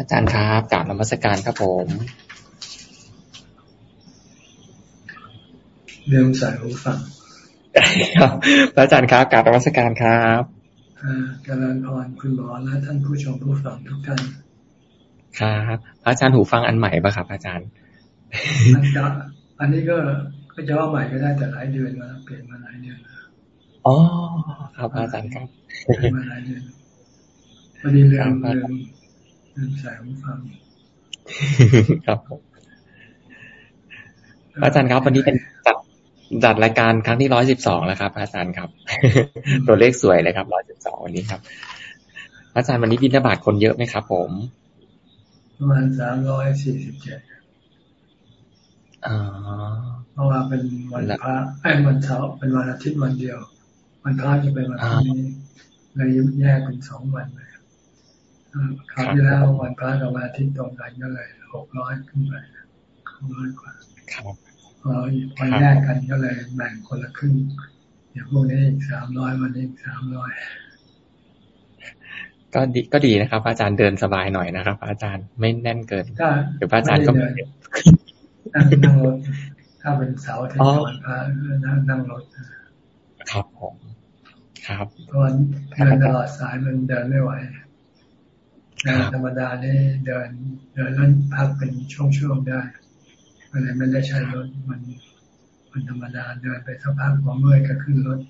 อาจารย์ครับกราบนมัสการครับผมเรื่องสายหูฟังครับพระอาจารย์ครับกราบนมัสการครับการันพรคุณหมอและท่านผู้ชมผู้ฟังทุกท่านครับพระอาจารย์หูฟังอันใหม่ปะครับ อาจารย์อันจะอันนี้ก็ก็จะว่าใหม่ก็ได้แต่หลายเดือนแล้วเปลี่ยนมาหลายเดือนอ๋อครับอาจารย์ครับเปลี่ยนมาหลายเดือนพอดีเรื่องเรื่อง เรื่องสายหูฟังครับผมอาจารย์ครับวันนี้เป็นจัดจัดรายการครั้งที่ร้อยสิบสองแล้วครับ อาจารย์ครับ ตัวเลขสวยเลยครับร้อยสิบสองวันนี้ครับ อาจารย์วันนี้บินบาตคนเยอะไหมครับ ผมประมาณสามร้อยสี่สิบเจ็ดเพราะว่าเป็นวันพระไอ้วันเสาร์เป็นวันอาทิตย์วันเดียว วันพระจะเป็นวันนี้เลยแยกเป็นสองวันเลย คราวที่แล้ววันพระกับวันอาทิตย์ตรงกันก็เลยหกร้อยขึ้นไปหกร้อยกว่าพอพอแยกกันก็เลยแบ่งคนละครึ่งอย่างพวกนี้อีกสามร้อยวันนี้อีกสามร้อยก็ดีก็ดีนะครับ อาจารย์เดินสบายหน่อยนะครับ อาจารย์ไม่แน่นเกินหรืออาจารย์ก็นั่งรถถ้าเป็นเสาร์ที่วันพระนั่งรถครับผมครับเพราะเดินตลอดสายมันเดินไม่ไหว ธรรมดานี่เดิน เดินแล้วพักเป็นช่วงๆได้ก็เลยไม่ได้ใช้รถมันมันธรรมดาเดินไปสักพักพอเมื่อยก็ขึ้นรถ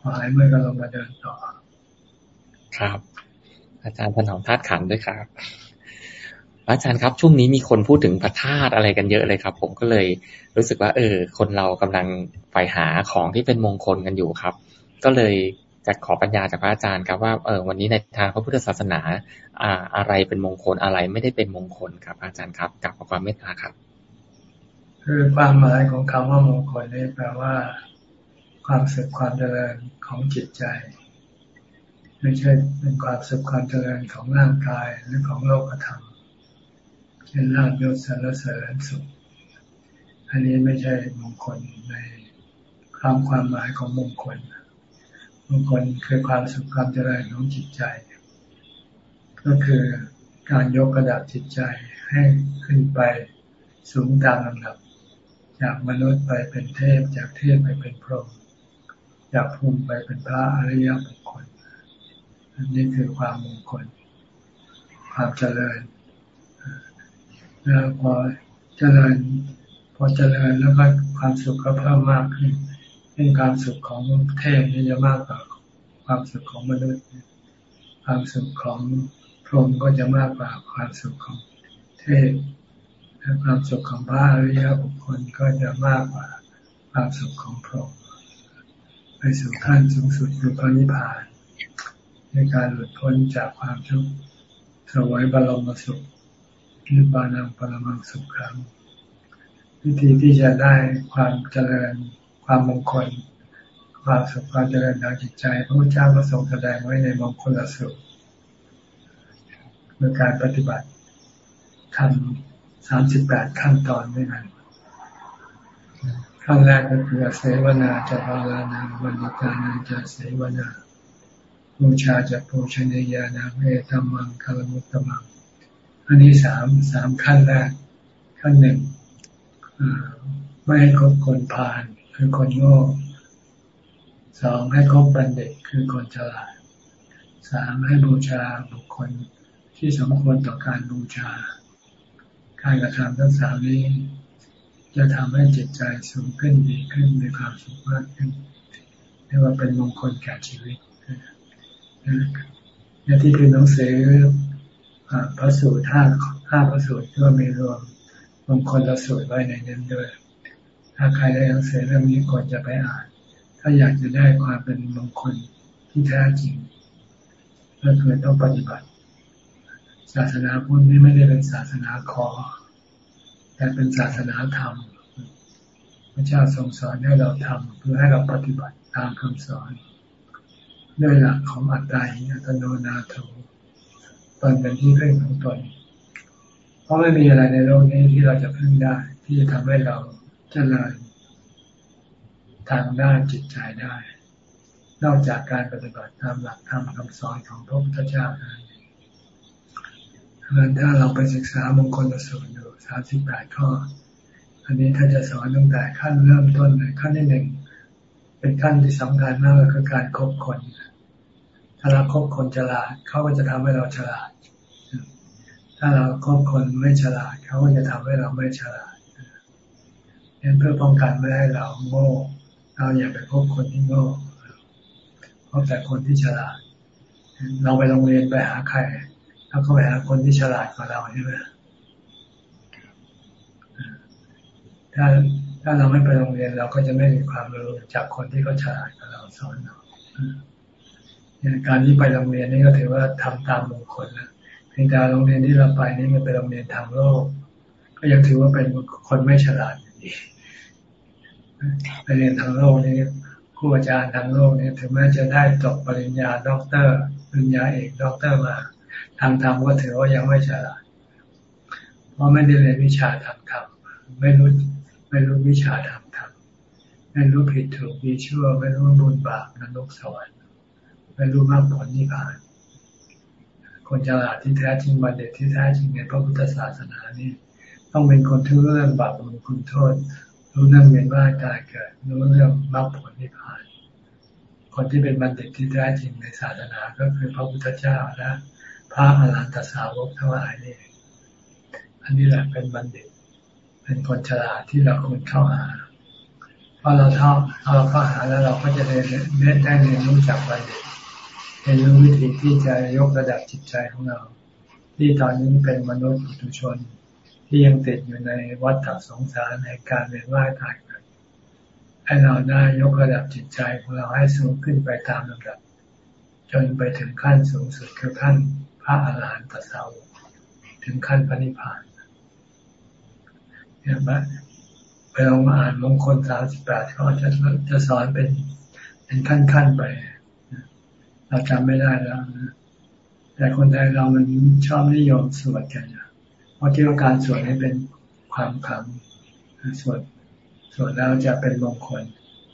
พอหายเมื่อยก็ลงมาเดินต่อ ครับ อาจารย์ถนอมธาตุขันด้วยครับ อาจารย์ครับช่วงนี้มีคนพูดถึงพระธาตุอะไรกันเยอะเลยครับ ผมก็เลยรู้สึกว่า เออ คนเรากำลังใฝ่หาของที่เป็นมงคลกันอยู่ครับ ก็เลยจะขอปัญญาจากพระอาจารย์ครับว่าเออวันนี้ในทางพระพุทธศาสนา อ่าอะไรเป็นมงคลอะไรไม่ได้เป็นมงคลครับ อาจารย์ครับกับความเมตตาครับ คือความหมายของคำว่ามงคลนี่แปลว่า ความสุขความเจริญของจิตใจ ไม่ใช่เป็นความสุขความเจริญของร่างกายหรือของโลกธรรมเช่นลาภยศสรรเสริญสุข อันนี้ไม่ใช่มงคลในความความหมายของมงคลมงคลคือความสุขความเจริญของจิตใจ ก็คือการยกระดับจิตใจให้ขึ้นไปสูงตามลำดับ จากมนุษย์ไปเป็นเทพ จากเทพไปเป็นพรหมจากภูมิไปเป็นพระอริยบุคคลอันนี้คือความมงคล ความเจริญแล้วพอเจริญ พอเจริญแล้วก็ความสุขก็เพิ่มมากขึ้นเป็นความสุขของเทพนี่จะมากกว่าความสุขของมนุษย์ ความสุขของ พรหมก็จะมากกว่าความสุขของเทพและความสุขของพระอริยบุคคลก็จะมากกว่าความสุขของพระไปสู่ขั้นสูงสุดคือพระนิพพาน ในการหลุดพ้นจากความทุกข์สวยบรมสุขนิพพานังปรมังสุขครั้งวิธีที่จะได้ความเจริญความมงคล ความสุขความเจริญทางจิตใจพระพุทธเจ้าก็ทรงแสดงไว้ในมงคลสุข เมื่อการปฏิบัติทำสามสิบแปดขั้นตอนด้วยกันขั้นแรกก็คือเสวนาจะภาวนาวันนิกานาจะเสวนาบูชาจะปูชนียานาเมธรรมังคารมุตตมังอันนี้สามสามขั้นแรก ขั้นหนึ่งไม่ให้คบคนผ่านคือคนโง่สองให้คบบัณฑิตคือคนฉลาดสามให้บูชาบุคคล ที่สมควรต่อการบูชา การกระทำทั้งสามนี้ จะทำให้จิตใจสูงขึ้นดีขึ้นมีความสุขมากขึ้นเรียกว่าเป็นมงคลแก่ชีวิตในที่พิมพ์หนังสือพระสูตรห้าห้าพระสูตรก็มีรวมมงคลละสูตรไว้ในนั้นด้วยถ้าใครได้หนังสือเรื่องนี้ควรจะไปอ่าน ถ้าอยากจะได้ความเป็นมงคลที่แท้จริงก็คือต้องปฏิบัติ ศาสนาพุทธนี่ไม่ได้เป็นศาสนาขอแต่เป็นศาสนาธรรมพระเจ้าทรงสอนให้เราทำเพื่อให้เราปฏิบัติตามคำสอนด้วยหลักของอัตตาหิอัตโนนาโถตนเป็นที่พึ่งของตน เพราะไม่มีอะไรในโลกนี้ที่เราจะพึ่งได้ ที่จะทำให้เราเจริญทางด้านจิตใจได้ นอกจากการปฏิบัติตามหลักธรรมคำสอนของพระพุทธเจ้านั้น เพราะฉะนั้นถ้าเราไปศึกษามงคลสูตรอยู่สามสิบแปดข้อ อันนี้ถ้าจะสอนตั้งแต่ขั้นเริ่มต้นเลยขั้นที่หนึ่งเป็นขั้นที่สำคัญมากก็คือการคบคน ถ้าเราคบคนฉลาดเขาก็จะทำให้เราฉลาด ถ้าเราคบคนไม่ฉลาดเขาก็จะทำให้เราไม่ฉลาดเเพื่อป้องกันไม่ให้เราโง่เราอย่าไปคบคนที่โง่พบแต่คนที่ฉลาด เราไปโรงเรียนไปหาใคร แล้วก็ไปหาคนที่ฉลาดกว่าเราใช่ไหมถ้าถ้าเราไม่ไปโรงเรียนเราก็จะไม่มีความรู้จากคนที่เขาฉลาดกว่าเราสอนเราการที่ไปโรงเรียนนี่ก็ถือว่าทำตามมงคลแล้วเพียงแต่โรงเรียนที่เราไปนี่มันเป็นโรงเรียนทางโลก ก็ยังถือว่าเป็นคนไม่ฉลาดอยู่ดีไปเรียนทางโลกนี่ครูอาจารย์ทางโลกนี่ถึงแม้จะได้จบปริญญาด็อกเตอร์ปริญญาเอกด็อกเตอร์มา ทางธรรมก็ถือว่ายังไม่ฉลาด เพราะไม่ได้เรียนวิชาทางธรรมไม่รู้ไม่รู้วิชาทางธรรมไม่รู้ผิดถูกดีชั่ว ไม่รู้บุญบาปนรกสวรรค์ไม่รู้มากผลนิพพาน คนฉลาดที่แท้จริงบัณฑิตที่แท้จริงในพระพุทธศาสนานี่ต้องเป็นคนที่รู้เรื่องบาปบุญคุณโทษ รู้เรื่องเวียนว่ายตายเกิด รู้เรื่องมรรคผลนิพพาน คนที่เป็นบัณฑิตที่แท้จริงในศาสนาก็คือพระพุทธเจ้าและ พระอรหันตสาวกทั้งหลายนี่อันนี้แหละเป็นบัณฑิต เป็นคนฉลาดที่เราควรเข้าหาเพอเราเข้าเราเข้าหาแล้วเราก็จะได้ได้เรียนรู้จากบัณฑิตเรียนรู้วิธีที่จะยกระดับจิตใจของเรา ที่ตอนนี้เป็นมนุษย์ปุถุชน ที่ยังติดอยู่ในวัฏฏสงสารในการเวียนว่ายตายเกิดให้เราได้ยกระดับจิตใจของเราให้สูงขึ้นไปตามลำดับ จนไปถึงขั้นสูงสุดคือขั้น พระอาหารหันตสาวกถึงขั้นพระนิพพานเนี่ยไปลองมาอ่านมงคลสามสิบแปดเขาจะจะสอนเป็นเป็นขั้นขั้นไป เราจำไม่ได้แล้วนะแต่คนไทยเรามันชอบนิยมสวดกันเพราะที่ว่าการสวดนี้เป็นความขลังสวดสวดแล้วจะเป็นมงคล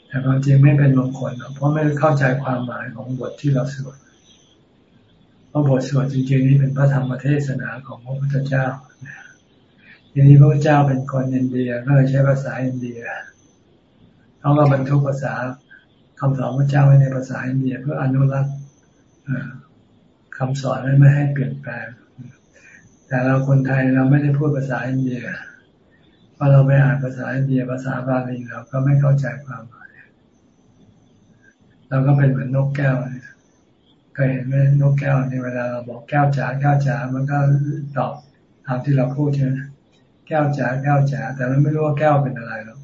แต่ความจริงไม่เป็นมงคลเพราะไม่เข้าใจความหมายของบทที่เราสวด พราะบทสวดจริงๆนี่เป็นพระธรรมเทศนาของพระพุทธเจ้าทีนี้พระพุทธเจ้าเป็นคนอินเดียก็เลยใช้ภาษาอินเดียเขาก็บรรทุกภาษาคำสอนพระเจ้าไว้ในภาษาอินเดีย เพื่ออนุรักษ์คำสอนไม่ให้เปลี่ยนแปลง แต่เราคนไทยเราไม่ได้พูดภาษาอินเดียพอเราไปอ่านภาษาอินเดียภาษาบาลีเราก็ไม่เข้าใจความหมายเราก็เป็นเหมือนนกแก้วเคยเห็นไหมนกแก้วในเวลาเราบอกแก้วจ๋าแก้วจ๋ามันก็ตอบตามที่เราพูดใช่ไหมแก้วจ๋าแก้วจ๋าแต่มันไม่รู้ว่าแก้วเป็นอะไรหรอก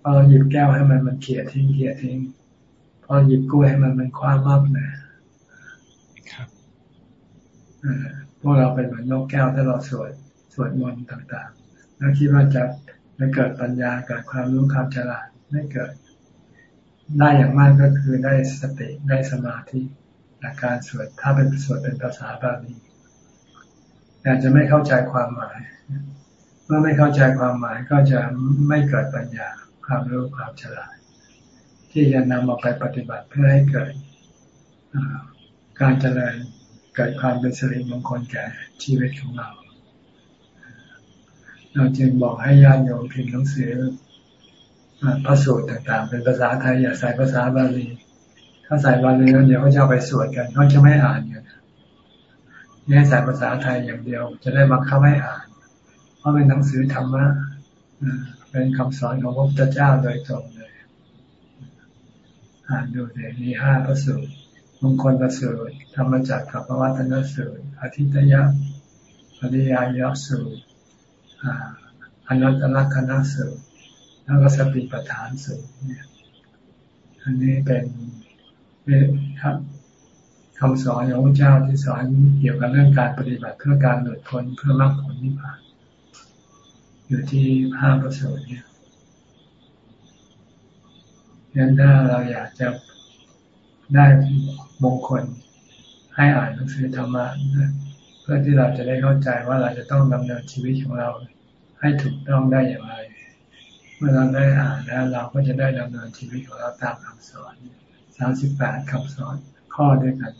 พอเราหยิบแก้วให้มันมันเขี่ยทิ้งเขี่ยทิ้ง พอหยิบกล้วยให้มันมันคว้ามับนะครับพวกเราเป็นเหมือนนกแก้วถ้าเราสวดสวดมนต์ต่างๆแล้วคิดว่าจะจะเกิดปัญญาเกิดความรู้ความฉลาดไม่เกิด ได้อย่างมากก็คือได้สติได้สมาธิ จากการสวดถ้าเป็นสวดเป็นภาษาบาลีแต่จะไม่เข้าใจความหมาย เมื่อไม่เข้าใจความหมายก็จะไม่เกิดปัญญาความรู้ความฉลาด ที่จะนำมาไปปฏิบัติเพื่อให้เกิดการเจริญเกิดความเป็นสิริมงคลแก่ชีวิตของเรา เราจึงบอกให้ญาติโยมพิมพ์หนังสือพระสูตรต่างๆ เป็นภาษาไทยอย่าใส่ภาษาบาลี ถ้าใส่บาลีแล้วเดี๋ยวเขาจะเอาไปสวดกันเขาจะไม่อ่านกันนี่ใส่ภาษาไทยอย่างเดียว จะได้บังคับให้อ่าน เพราะเป็นหนังสือธรรมะเป็นคำสอนของพระพุทธเจ้าโดยตรงเลย อ่านดูเลยมีห้าพระสูตรมงคลประเสริฐธรรมจักรกับวัฒนสูตรอธิตยะปริยายสูตรอนัตตลักษณสูตรแล้วก็สติปัฏฐานสูตรเนี่ย อันนี้เป็น ครับคำสอนของพระเจ้าที่สอนเกี่ยวกับเรื่องการปฏิบัติเพื่อการหลุดพ้นเพื่อมรรคผลนิพพาน อยู่ที่ห้าประสูตรเนี่ยงั้นถ้าเราอยากจะได้มงคลให้อ่านหนังสือธรรมะเพื่อที่เราจะได้เข้าใจว่าเราจะต้องดำเนินชีวิตของเรา ให้ถูกต้องได้อย่างไร เมื่อเราได้อ่านแล้วเราก็จะได้ดำเนินชีวิตของเราตามคำสอน สามสิบแปดคำสอนข้อด้วยกัน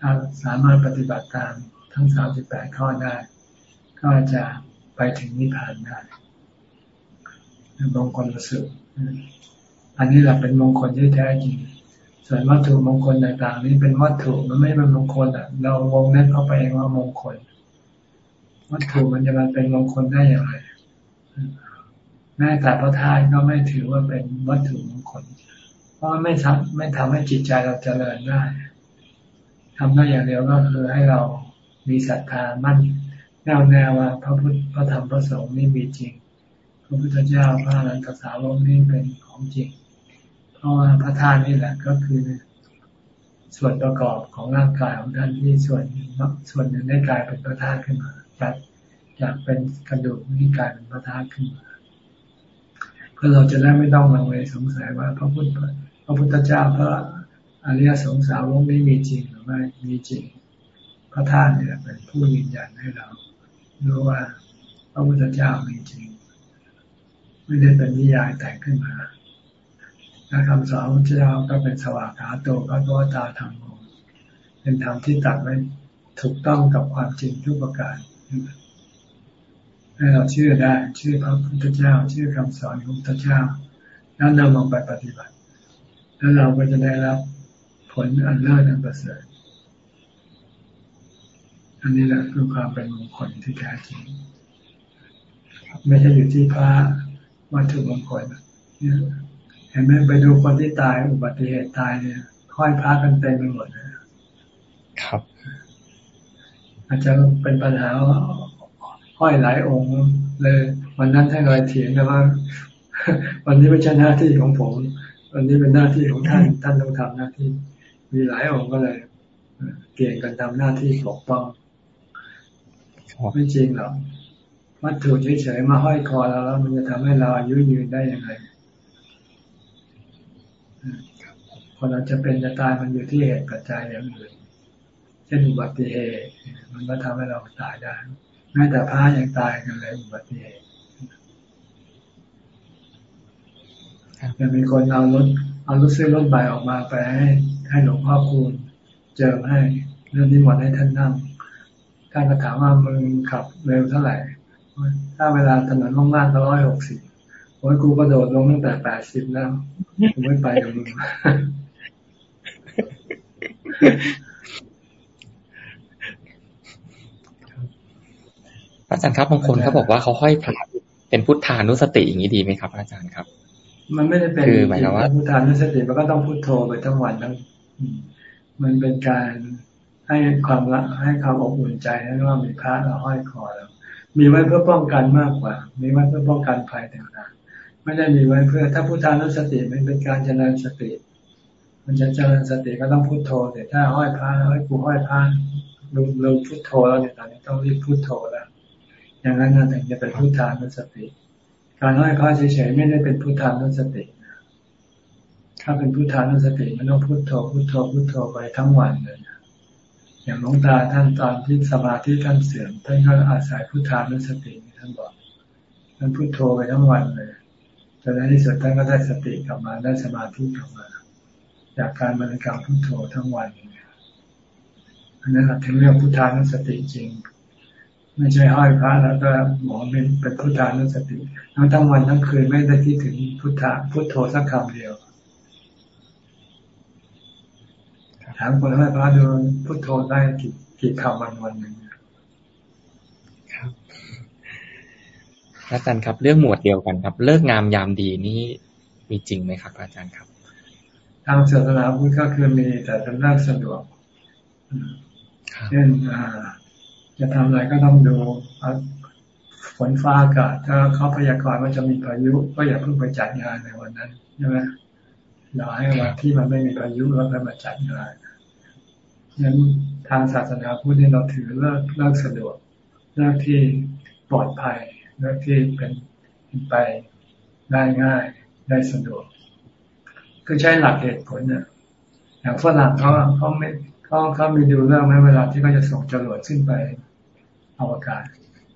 ถ้าสามารถปฏิบัติตามทั้งสามสิบแปดข้อได้ ก็จะไปถึงนิพพานได้มงคลรู้สึกอันนี้แหละเป็นมงคลที่แท้จริง ส่วนวัตถุมงคลต่างๆนี่เป็นวัตถุมันไม่เป็นมงคลอะ เราวงนั้นเข้าไปเองว่ามงคล วัตถุมันจะมาเป็นมงคลได้อย่างไรแม้แต่พระทานก็ไม่ถือว่าเป็นวัตถุมงคล ราะไม่ทำไม่ทำให้จิตใจเราเจริญได้ทำได้อย่างเดียวก็คือให้เรามีศรัทธามั่นแน่วแน่ว่าพระพุทธพระธรรมพระสงฆ์นี่มีจริง พระพุทธเจ้าพระอรหันตสาวกนี่เป็นของจริง เพราะว่าพระธาตุนี่แหละก็คือ ส่วนประกอบของร่างกายของท่านที่ส่วนส่วนหนึ่งได้กลายเป็นพระธาตุขึ้นมาจากจากเป็นกระดูกนี่กลายเป็นพระธาตุขึ้นมาเพื่อเราจะได้ไม่ต้องลังเลสงสัยว่าพระพุทธ พระพุทธเจ้าพระอริยสงสารวงนี้มีจริงหรือไม่มีจริง พระธาตุเนี่ยเป็นผู้ยืนยันให้เรารู้ว่าพระพุทธเจ้ามีจริง ไม่ได้เป็นนิยายแต่งขึ้นมาและคำสอนพระเจ้าก็เป็นสวากขาโตพระตัวตาธรรมโมเป็นธรรมที่ตัดไว้ถูกต้องกับความจริงทุกประการให้เราเชื่อได้เชื่อพระพุทธเจ้าเชื่อคำสอนของพระพุทธเจ้าแล้วนำมาไปปฏิบัติ แล้วเราก็จะได้รับผลอันเลิศอันประเสริฐอันนี้แหละคือความเป็นมงคลที่แท้จริงไม่ใช่อยู่ที่พระวัตถุมงคลเห็นไหมไปดูคนที่ตายอุบัติเหตุตายเนี่ยค่อยพระกันเต็มไปหมดนะครับ อาจจะเป็นปัญหาห้อยหลายองค์เลย วันนั้นท่านเลยเถียงกันว่า วันนี้ไม่ใช่หน้าที่ของผม วันนี้เป็นหน้าที่ของท่าน ท่านต้องทำหน้าที่ มีหลายองค์ก็เลยเกี่ยงกันทำหน้าที่ปกป้องไม่จริงหรอกวัตถุเฉยๆมาห้อยคอเราแล้ว มันจะทำให้เราอายุยืนได้ยังไงคนเราจะเป็นจะตายมันอยู่ที่เหตุปัจจัยอย่างอื่นเช่นอุบัติเหตุมันก็ทำให้เราตายได้แม้แต่พระยังตายกันเลยอุบัติเหตุ จะมีคนเอารถเอารถซื้อรถใบออกมาไปให้ให้หลวงพ่อคูณเจิมให้เรื่องนี้หมดให้ท่านนั่งท่านก็ถามว่ามึงขับเร็วเท่าไหร่ ถ้าเวลาถนนล่างๆก็ร้อยหกสิบโอ้ยกูกระโดดลงตั้งแต่แปดสิบแล้วกูไม่ไปกับมึงอาจารย์ครับบางคนเขาบอกว่าเขาห้อยพระเป็นพุทธานุสติอย่างนี้ดีไหมครับ อาจารย์ครับ มันไม่ได้เป็นคือหมายถึงว่าพุทธานุสติมันก็ต้องพุทโธไปทั้งวันทั้งมันเป็นการให้ความละให้ความอบอุ่นใจนั่นว่ามีพระเราห้อยคอเรามีไว้เพื่อป้องกันมากกว่า มีไว้เพื่อป้องกันภัยต่างๆไม่ได้มีไว้เพื่อถ้าพุทธานุสติมันเป็นการเจริญสติ มันจะเจริญสติก็ต้องพุทโธแต่ถ้าห้อยพระห้อยกูห้อยพระลืมลืมพุทโธแล้วเนี่ยตอนนี้ต้องรีบพุทโธแล้วอย่างนั้นถึงจะเป็นพุทธานุสติ การห้อยพระเฉยๆไม่ได้เป็นพุทธานุสติถ้าเป็นพุทธานุสติมันต้องพุทโธพุทโธพุทโธไปทั้งวันเลยอย่างหลวงตาท่านตอนที่สมาธิท่านเสื่อมท่านก็อาศัยพุทธานุสติท่านบอกท่านพุทโธไปทั้งวันเลยจนในที่สุดท่านก็ได้สติกลับมาได้สมาธิกลับมาจากการบริกรรมพุทโธทั้งวันอันนั้นถึงเรียกพุทธานุสติจริง ไม่ใช่ห้อยพระแล้วก็หมอเป็นเป็นพุทธานุสติทั้งทั้งวันทั้งคืนไม่ได้คิดถึงพุทธะพุทโธสักคำเดียวถามคนให้พระดูพุทโธได้กี่กี่คำวันวันหนึ่งครับอาจารย์ครับ เรื่องหมวดเดียวกันครับ เลิกงามยามดีนี่มีจริงไหมครับ อาจารย์ครับ ทางศาสนาพุทธก็คือมีแต่เป็นเรื่องสะดวกเช่น จะทำอะไรก็ต้องดูฝนฟ้าอากาศถ้าเขาพยากรณ์ว่าจะมีพายุ ก็อย่าเพิ่งไปจัดงานในวันนั้นใช่ไหมรอให้วันที่มันไม่มีพายุแล้วค่อยมาจัดงานนั้นทางศาสนาพุทธเราถือเลิกเลิกสะดวกเลิกที่ปลอดภัยเลิกที่เป็นไปได้ง่ายได้สะดวกคือใช้หลักเหตุผลเนี่ยอย่างฝรั่งเขาเขาไม่เขาเขามีดูเรื่องไหมเวลาที่เขาจะส่งจรวดขึ้นไป อวกาศ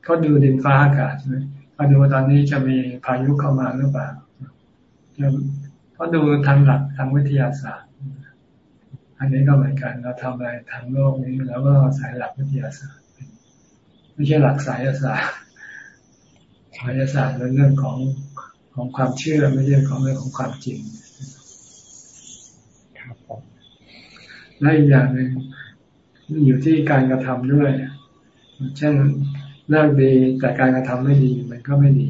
เขาดูดินฟ้าอากาศใช่ไหมเขาดูว่าตอนนี้จะมีพายุเข้ามาหรือเปล่าเขาดูทางหลักทางวิทยาศาสตร์ อันนี้ก็เหมือนกันเราทำอะไรทางโลกนี้แล้วก็สายหลักวิทยาศาสตร์ ไม่ใช่หลักสายศาสตร์สายศาสตร์เป็นเรื่องของของความเชื่อไม่ใช่ของเรื่องของความจริงครับและอีกอย่างหนึ่งอยู่ที่การกระทำด้วย เช่นเลิกดีแต่การกระทำไม่ดีมันก็ไม่ดี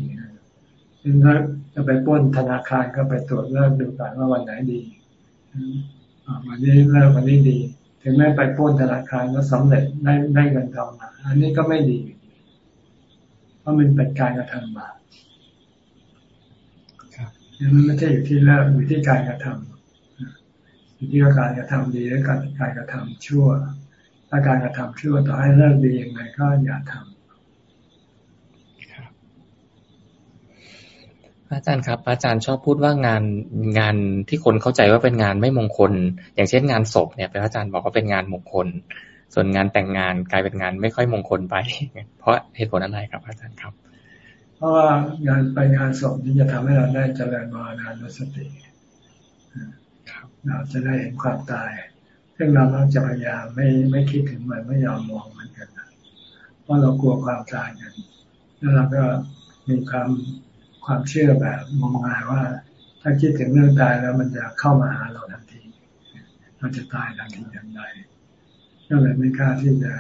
เช่นถ้าจะไปป้นธนาคารก็ไปตรวจเลิกดูก่อนว่าวันไหนดีวันนี้เลิกวันนี้ดี ถึงแม้ไปป้นธนาคารแล้วสาเร็จได้ได้เงินทองมาอันนี้ก็ไม่ดี เพราะมันเป็นการกระทำบาปมันไม่ใช่อยู่ที่เลิกอยู่ที่การกระทำอยู่ที่การกระทำดีและการการกระทำชั่ว ถ้าการกระทำชั่วต่อให้เลิกดียังไงก็อย่าทำอาจารย์ครับ อาจารย์ชอบพูดว่างานงานที่คนเข้าใจว่าเป็นงานไม่มงคล อย่างเช่นงานศพเนี่ยเป็นอาจารย์บอกว่าเป็นงานมงคล ส่วนงานแต่งงานกลายเป็นงานไม่ค่อยมงคลไป เพราะเหตุผลอะไรครับ อาจารย์ครับ เพราะว่างานไปงานศพนี่จะทำให้เราได้เจริญมรณานุสติเราจะได้เห็นความตาย ซึ่งเราต้องจะพยายามไม่ไม่คิดถึงมันไม่ยอมมองมันกันเพราะเรากลัวความตายกันแล้วเราก็มีความความเชื่อแบบมองงายว่า ถ้าคิดถึงเรื่องตายแล้วมันจะเข้ามาหาเราทันทีเราจะตายทันทีอย่างใดก็เลยไม่กล้าที่จะ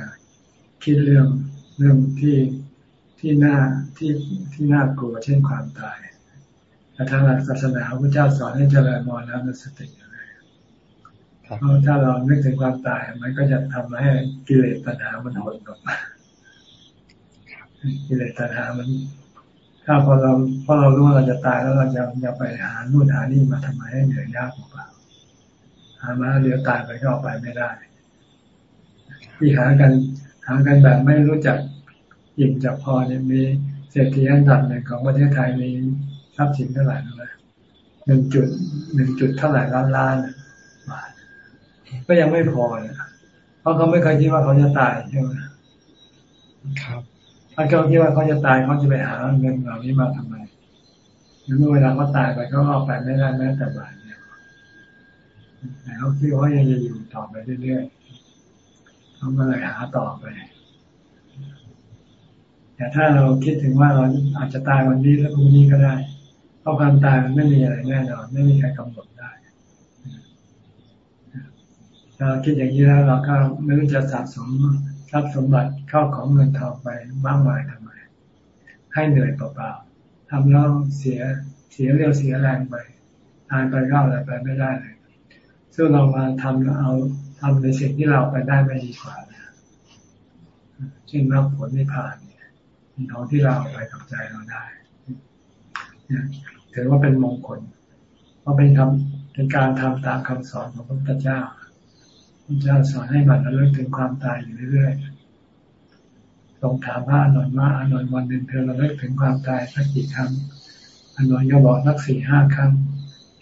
คิดเรื่องเรื่องที่ที่น่าที่ที่น่ากลัวเช่นความตายแต่ทางหลักศาสนาพระเจ้าสอนให้เจริญมรณะสติเพราะถ้าเรานึกถึงความตาย มันก็จะทำให้กิเลสตัณหามันหดลงกิเลสตัณหามัน ถ้าพอเราพอเรารู้ว่าเราจะตายแล้วเราจะจะไปหานู่นหานี่มาทำไมให้เหนื่อยยากเปล่าหามาเดี๋ยวตายไปก็ออกไปไม่ได้ที่หากันหากันแบบไม่รู้จักยิ่งจับพอเนี่ยมีเศรษฐีอันดับหนึ่งของประเทศไทยมีทรัพย์สินเท่าไหร่รู้ไหมหนึ่งจุดหนึ่งจุดเท่าไหร่ล้านล้านบาท ก็ยังไม่พอเนี่ยเพราะเขาไม่เคยคิดว่าเขาจะตายใช่ไหมครับถ้าเขาคิดว่าเขาจะตายเขาจะไปหาเงินเหล่านี้มาทำไมเมื่อเวลาเขาตายไปเขาเอาไปไม่ได้แม้แต่บาทเดียวแต่เขาคิดว่ายังจะอยู่ต่อไปเรื่อยๆเขาก็เลยหาต่อไปแต่ถ้าเราคิดถึงว่าเราอาจจะตายวันนี้แล้วพรุ่งนี้ก็ได้ เพราะความตายมันไม่มีอะไรแน่นอน ไม่มีใครกำหนด เราคิดอย่างนี้แล้วเราก็ไม่รู้จะสะสมทรัพย์สมบัติเข้าของเงินทองไปมากมายทำไม ให้เหนื่อยเปล่าๆทำแล้วเสียเสียเรียวเสียแรงไปทานไปก็อะไรไปไม่ได้เลยซึ่งเรามาทำเอาทำในสิ่งที่เราไปได้ไม่ดีกว่านะเช่นรับผลไม่ผ่านเนี่ยของที่เราไปกับใจเราได้ถือว่าเป็นมงคลเพราะเป็นคำเป็นการทำตามคำสอนของพระพุทธเจ้า พระเจ้าสอนให้มันระลึกถึงความตายอยู่เรื่อยๆตรงถามพระอนุนว่าอนุนวันหนึ่งเธอระลึกถึงความตายสักกี่ครั้งอนุนก็บอกสักสี่ห้าครั้ง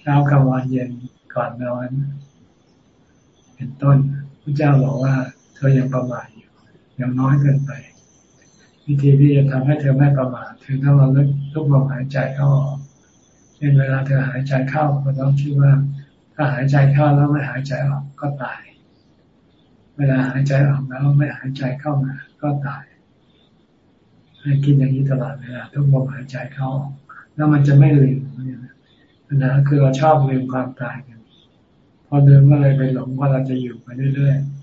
เช้ากลางวันเย็นก่อนนอนเป็นต้นพระเจ้าบอกว่า เธอยังประมาทอยู่ยังน้อยเกินไป วิธีที่จะทำให้เธอไม่ประมาทเธอต้องระลึกทุกลมหายใจเข้าออกเช่นเวลาเธอหายใจเข้าก็ต้องคิดว่า ถ้าหายใจเข้าแล้วไม่หายใจออกก็ตาย เวลาหายใจออกแล้วไม่หายใจเข้ามา ก็ตาย ให้คิดอย่างนี้ตลอดเวลาทุกลมหายใจเข้าออแล้วมันจะไม่ลืมปัญหาคือเราชอบลืมความตายกัน พอเดิมก็เลยไปหลงว่าเราจะอยู่ไปเรื่อยๆ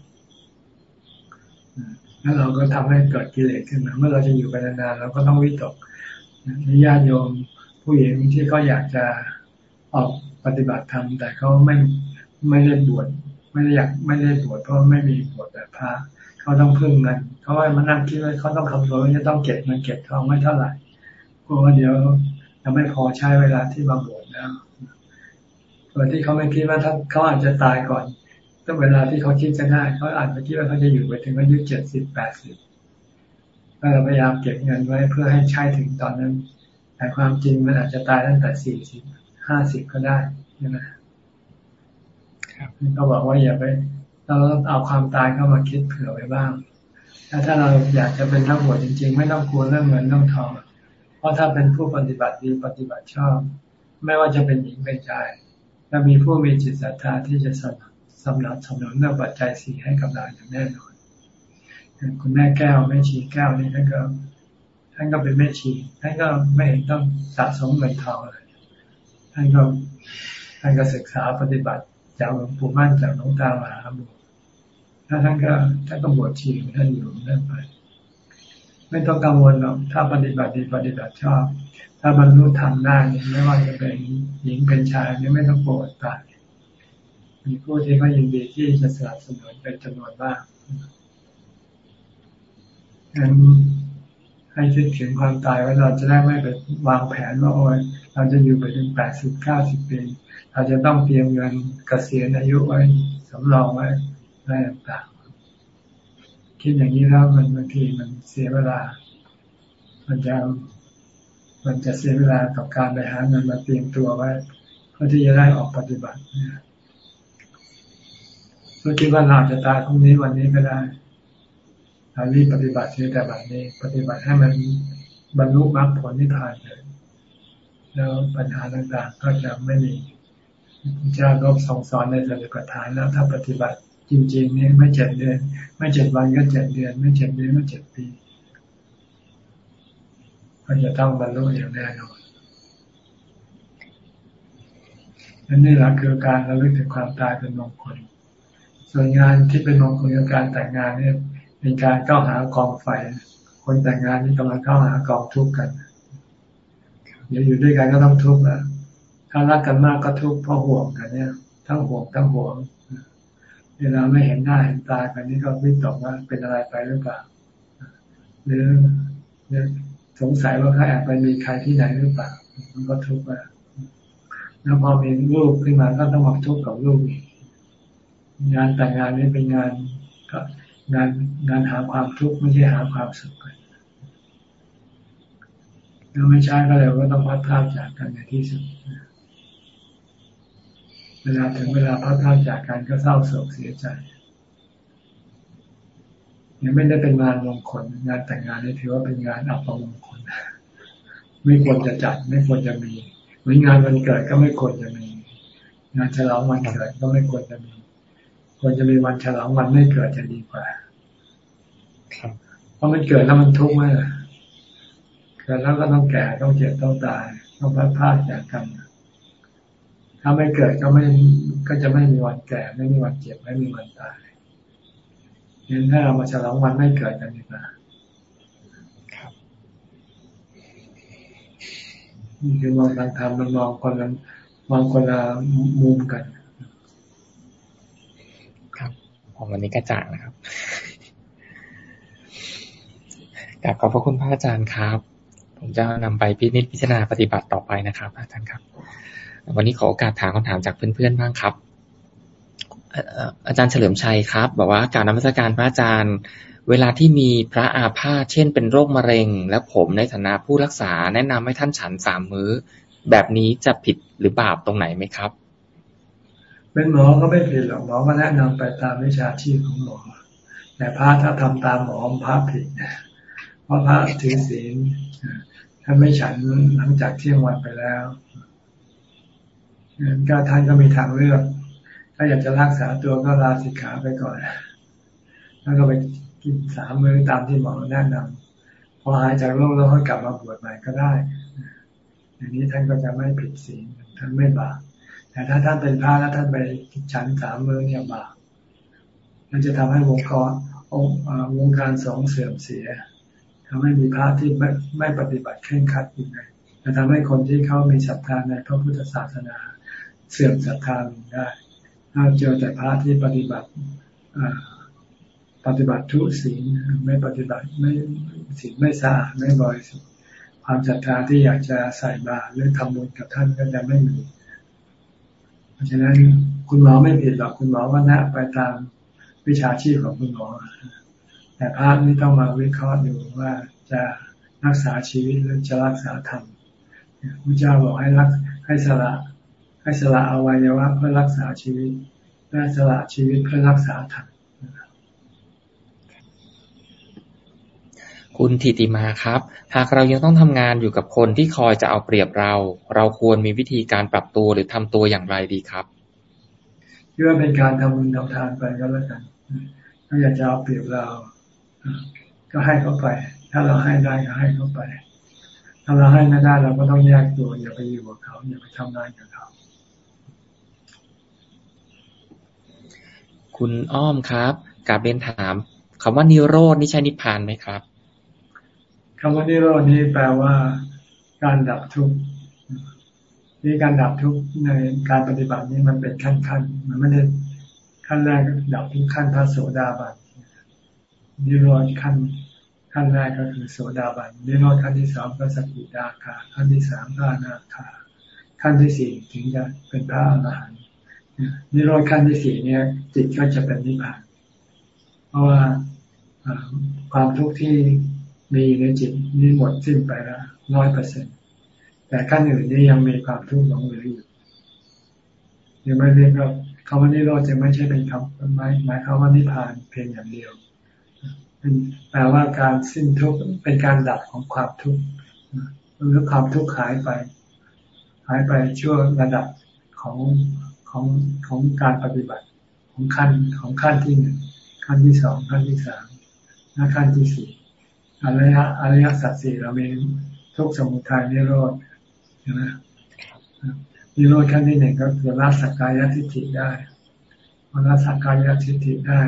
แล้วเราก็ทำให้เกิดกิเลสขึ้นมาเมื่อเราจะอยู่ไปนานๆเราก็ต้องวิตกนิญาติโยมผู้หญิงที่เขาอยากจะออกปฏิบัติธรรมแต่เขาไม่ไม่ได้บวช ไม่ได้อยากไม่ได้บวชเพราะไม่มีบวชแบบพระเขาต้องพึ่งเงินเขาว่ามานั่งคิดว่าเขาต้องคำนวณว่าจะต้องเก็บเงินเก็บทองไม่เท่าไหร่กลัวเดี๋ยวจะไม่พอใช้เวลาที่มาบวชแล้วโดยที่เขาไม่คิดว่าถ้าเขาอาจจะตายก่อนตั้งเวลาที่เขาคิดจะได้เขาอาจจะคิดว่าเขาจะอยู่ไปถึงอายุเจ็ดสิบแปดสิบก็พยายามเก็บเงินไว้เพื่อให้ใช้ถึงตอนนั้น แต่ความจริงมันอาจจะตายตั้งแต่สี่สิบห้าสิบก็ได้ใช่ไหม เขาบอกว่าอย่าไปเราเอาความตายเข้ามาคิดเผื่อไว้บ้างถ้าถ้าเราอยากจะเป็นนักบวชจริง ๆ ไม่ต้องกลัวเรื่องเงินเรื่องทอง เพราะถ้าเป็นผู้ปฏิบัติดีปฏิบัติชอบ ไม่ว่าจะเป็นหญิงเป็นชายจะมีผู้มีจิตศรัทธาที่จะสนับสนับสนุนเรื่องปัจจัยสี่ให้กับเราอย่างแน่นอนคุณแม่แก้วแม่ชีแก้วนี่ท่านก็ท่านก็เป็นแม่ชีท่านก็ไม่เห็นต้องสะสมเงินทองอะไรท่านก็ท่านก็ศึกษาปฏิบัติ จากหลวงปู่มั่นจากหลวงตามหาบุตรถ้าท่านก็ท่านก็บวชชีท่านอยู่นั่นไป ไม่ต้องกังวลหรอกถ้าปฏิบัติดีปฏิบัติชอบ ถ้าบรรลุธรรมได้ไม่ว่าจะเป็นหญิงเป็นชายนี่ไม่ต้องโกรธตายมีผู้ที่ก็ยินดีที่จะสนับสนุนเป็นจำนวนมากงั้นให้คิดถึงความตายว่าเราจะได้ไม่ไปวางแผนว่าโอ้ยเราจะอยู่ไปถึงแปดสิบเก้าสิบปี เราจจะต้องเตรียมเงินเกษียณอายุไว้สำรองไว้อะไรต่างๆคิดอย่างนี้แล้วมันบางทีมันเสียเวลา มันจะมันจะเสียเวลากับการไปหาเงินมาเตรียมตัวไว้เพื่อที่จะได้ออกปฏิบัติเนี่ยเมื่อคิดว่าเราจะตายพรุ่งนี้วันนี้ก็ได้เรารีบปฏิบัติเสียแต่บัดนี้ ปฏิบัติให้มันบรรลุมรรคผลนิพพานเลยแล้วปัญหาต่างๆก็จะไม่มี พระเจ้าก็ทรงสอนในสติปัฏฐานแล้วถ้าปฏิบัติจริงๆนี่ไม่เจ็ดเดือน ไม่เจ็ดวันก็เจ็ดเดือน ไม่เจ็ดเดือนก็เจ็ดปีก็จะต้องบรรลุอย่างแน่นอนนั่นนี่แหละคือการระลึกถึงความตายเป็นมงคล ส่วนงานที่เป็นมงคลกับการแต่งงานเนี่ยเป็นการเข้าหากองไฟ คนแต่งงานนี่กำลังเข้าหากองทุกข์กันเดี๋ยวอยู่ด้วยกันก็ต้องทุกข์แล้ว ถ้ารักกันมากก็ทุกข์เพราะห่วงกันเนี่ย ทั้งห่วงทั้งห่วง เวลาไม่เห็นหน้าเห็นตากันนี่ก็วิตกว่าเป็นอะไรไปหรือเปล่าหรือสงสัยว่าเขาแอบไปมีใครที่ไหนหรือเปล่า มันก็ทุกข์แล้วแล้วพอมีลูกขึ้นมาก็ต้องมาทุกข์กับลูกอีกงานแต่งงานนี้เป็นงานก็งานงานหาความทุกข์ไม่ใช่หาความสุขกันแล้วไม่ใช่ก็เลยก็ต้องพัดพลาดจากกันในที่สุด เวลาถึงเวลาพัดพลาดจากกันก็เศร้าโศกเสียใจยังไม่ได้เป็นงานมงคลงานแต่งงานนี่ถือว่าเป็นงานอัปมงคลไม่ควรจะจัด ไม่ควรจะมีเหมือนงานวันเกิดก็ไม่ควรจะมี งานฉลองวันเกิดก็ไม่ควรจะมี ควรจะมีวันฉลองวันไม่เกิดจะดีกว่าเพราะมันเกิดแล้วมันทุกข์มากเกิดแล้วก็ต้องแก่ต้องเจ็บต้องตายต้องพัดพลาดจากกัน ถ้าไม่เกิดก็ไม่ก็จะไม่มีวันแก่ ไม่มีวันเจ็บไม่มีวันตายเห็นถ้าเรามาฉลองวันไม่เกิดกันดีกว่านี่คือมองทางธรรมมันมองคนละมองคนละมุมกันของวันนี้กระจ่างนะครับกลับขอบพระคุณพระอาจารย์ครับ ผมจะนำไปพิจิตพิจารณาปฏิบัติต่อไปนะครับอาจารย์ครับ วันนี้ขอโอกาสถามคำถามจากเพื่อนๆบ้างครับอาจารย์เฉลิมชัยครับ บอกว่าการนมัสการพระอาจารย์ เวลาที่มีพระอาพาธเช่นเป็นโรคมะเร็ง และผมในฐานะผู้รักษาแนะนำให้ท่านฉันสามมื้อ แบบนี้จะผิดหรือบาปตรงไหนไหมครับ เป็นหมอก็ไม่ผิดหรอกหมอก็แนะนำไปตามวิชาชีพของหมอแต่พระถ้าทำตามหมอพระผิดเพราะพระถือศีลถ้าไม่ฉันหลังจากเที่ยงวันไปแล้ว ก็ท่านก็มีทางเลือก ถ้าอยากจะรักษาตัวก็ลาสิกขาไปก่อน แล้วก็ไปกินสามมื้อตามที่หมอแนะนำพอหายจากโรคแล้วก็กลับมาบวชใหม่ก็ได้อย่างนี้ท่านก็จะไม่ผิดศีลท่านไม่บาปแต่ถ้าท่านเป็นพระแล้วท่านไปฉันสามมือเนี่ยบาปมันจะทำให้วงการวงการสองเสื่อมเสียทำให้มีพระที่ไม่ไม่ปฏิบัติเคร่งครัดอยู่ไงจะทำให้คนที่เขามีศรัทธาในพระพุทธศาสนา เสื่อมศรัทธาลงได้ถ้าเจอแต่พระที่ปฏิบัติปฏิบัติทุศีลไม่ปฏิบัติไม่ศีลไม่สะอาดไม่บริสุทธิ์ความศรัทธาที่อยากจะใส่บาตรหรือทำบุญกับท่านก็จะไม่มีราะฉะนั้นคุณหมอไม่ผิดหรอกคุณหมอก็แนะไปตามวิชาชีพของคุณหมอ แต่พระนี่ต้องมาวิเคราะห์ดูว่าจะรักษาชีวิตหรือจะรักษาธรรมพระเจ้าบอกให้รักให้สละ ให้สละอวัยวะเพื่อรักษาชีวิตและสละชีวิตเพื่อรักษาธรรมคุณทิติมาครับ หากเรายังต้องทำงานอยู่กับคนที่คอยจะเอาเปรียบเรา เราควรมีวิธีการปรับตัวหรือทำตัวอย่างไรดีครับเพื่อเป็นการทำบุญทำทานไปก็แล้วกัน ถ้าอยากจะเอาเปรียบเรา ก็ให้เขาไป ถ้าเราให้ได้ก็ให้เขาไป ถ้าเราให้ไม่ได้เราก็ต้องแยกตัวอย่าไปอยู่กับเขาอย่าไปทำงานกับเขา คุณอ้อมครับกาบเรียนถามคำว่านิโรดนี่ใช่นิพพานไหมครับคำว่านิโรดนี้แปลว่าการดับทุกข์นี่การดับทุกข์ในการปฏิบัตินี้มันเป็นขั้นขั้นมันไม่ได้ขั้นแรกดับทุกขั้นพระโสดาบันนิโรธขั้นขั้นแรกก็คือโสดาบันนิโรธขั้นที่สองก็สกิดาคาขั้นที่สามก็อนาคาขั้นที่สี่ถึงจะเป็นพระอรหันต์ นิโรธขั้นที่สี่เนี่ย จิตก็จะเป็นนิพพาน เพราะว่าความทุกข์ที่มีในจิตนี้หมดสิ้นไปแล้วร้อยเปอร์เซ็นต์แต่ขั้นอื่นนี่ยังมีความทุกข์หลงเหลืออยู่ยังไม่เรียกว่าคำว่านิโรธจะไม่ใช่เป็นคำหมายหมายคำว่านิพพานเพียงอย่างเดียวแปลว่าการสิ้นทุกข์เป็นการดับของความทุกข์หรือความทุกข์หายไป หายไปชั่วระดับของ ของของการปฏิบัติของขั้นของขั้นที่หนึ่งขั้นที่สองขั้นที่สามและขั้นที่สี่อริยอริยสัจสี่เรามีทุกสมุทัยนิโรธใช่ไหมนิโรธขั้นที่หนึ่งก็คือละสักกายทิฏฐิได้พอละสักกายทิฏฐิได้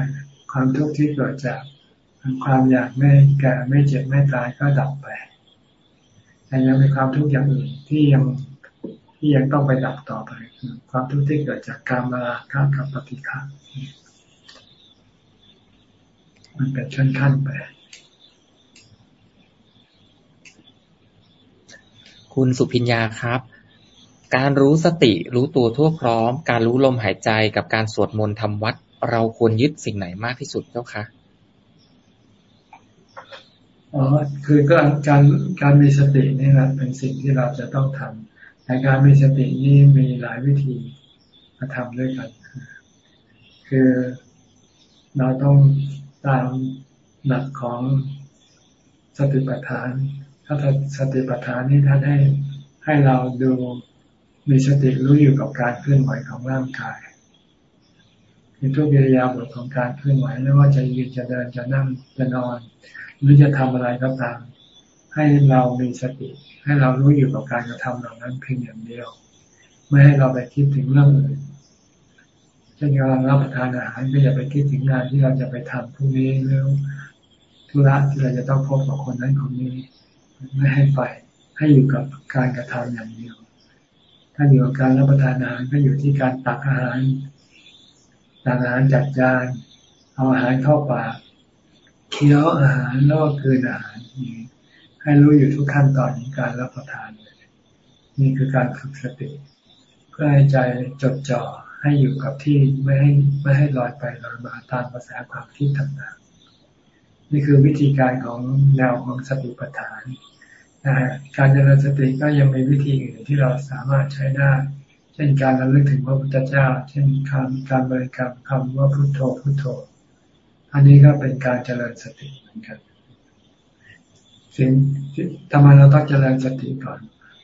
ความทุกข์ที่เกิดจากความอยากไม่แก่ไม่เจ็บไม่ตายก็ดับไปแต่ยังมีความทุกข์อย่างอื่นที่ยัง ที่ยังต้องไปดับต่อไป ความทุกข์ที่เกิดจากการมาค้ากับปฏิฆามันเป็นชั้นขั้นไป คุณสุพิญญาครับ การรู้สติรู้ตัวทั่วพร้อม การรู้ลมหายใจกับการสวดมนต์ทำวัด เราควรยึดสิ่งไหนมากที่สุดเจ้าคะอ๋อคือก็การการมีสตินี่แหละเป็นสิ่งที่เราจะต้องทำ ในการมีสตินี่มีหลายวิธีมาทำด้วยกัน คือเราต้องตามหลักของสติปัฏฐาน ถ้าสติปัฏฐานนี้ท่านให้ให้เราดูมีสติรู้อยู่กับการเคลื่อนไหวของร่างกายในทุกกิริยาบทของการเคลื่อนไหวไม่ว่าจะยืนจะเดินจะนั่งจะนอน หรือจะทำอะไรก็ตาม ให้เรามีสติ ให้เรารู้อยู่กับการกระทำเหล่านั้นเพียงอย่างเดียว ไม่ให้เราไปคิดถึงเรื่องอื่นเช่นกำลังรับประทานอาหารก็อย่าไปคิดถึงงานที่เราจะไปทำพรุ่งนี้หรือธุระที่เราจะต้องพบกับคนนั้นคนนี้ ไม่ให้ไป ให้อยู่กับการกระทำอย่างเดียว ถ้าอยู่กับการรับประทานอาหารก็อยู่ที่การตักอาหารตักอาหารจัดจานเอาอาหารเข้าปากเคี้ยวอาหารแล้วก็คืนอาหาร ให้รู้อยู่ทุกขั้นตอนของการรับประทาน นี่คือการฝึกสติ เพื่อให้ใจจดจ่อให้อยู่กับที่ไม่ให้ไม่ให้ลอยไปลอยมาตามภาษาความคิดต่างๆ นี่คือวิธีการของแนวของสติปัฏฐานนะการเจริญสติก็ยังมีวิธีอื่นที่เราสามารถใช้ได้ เช่นการระลึกถึงพระพุทธเจ้า เช่นคำการบริกรรมคำว่าพุทโธพุทโธ อันนี้ก็เป็นการเจริญสติเหมือนกัน สิ่งทำไมเราต้องเจริญสติก่อน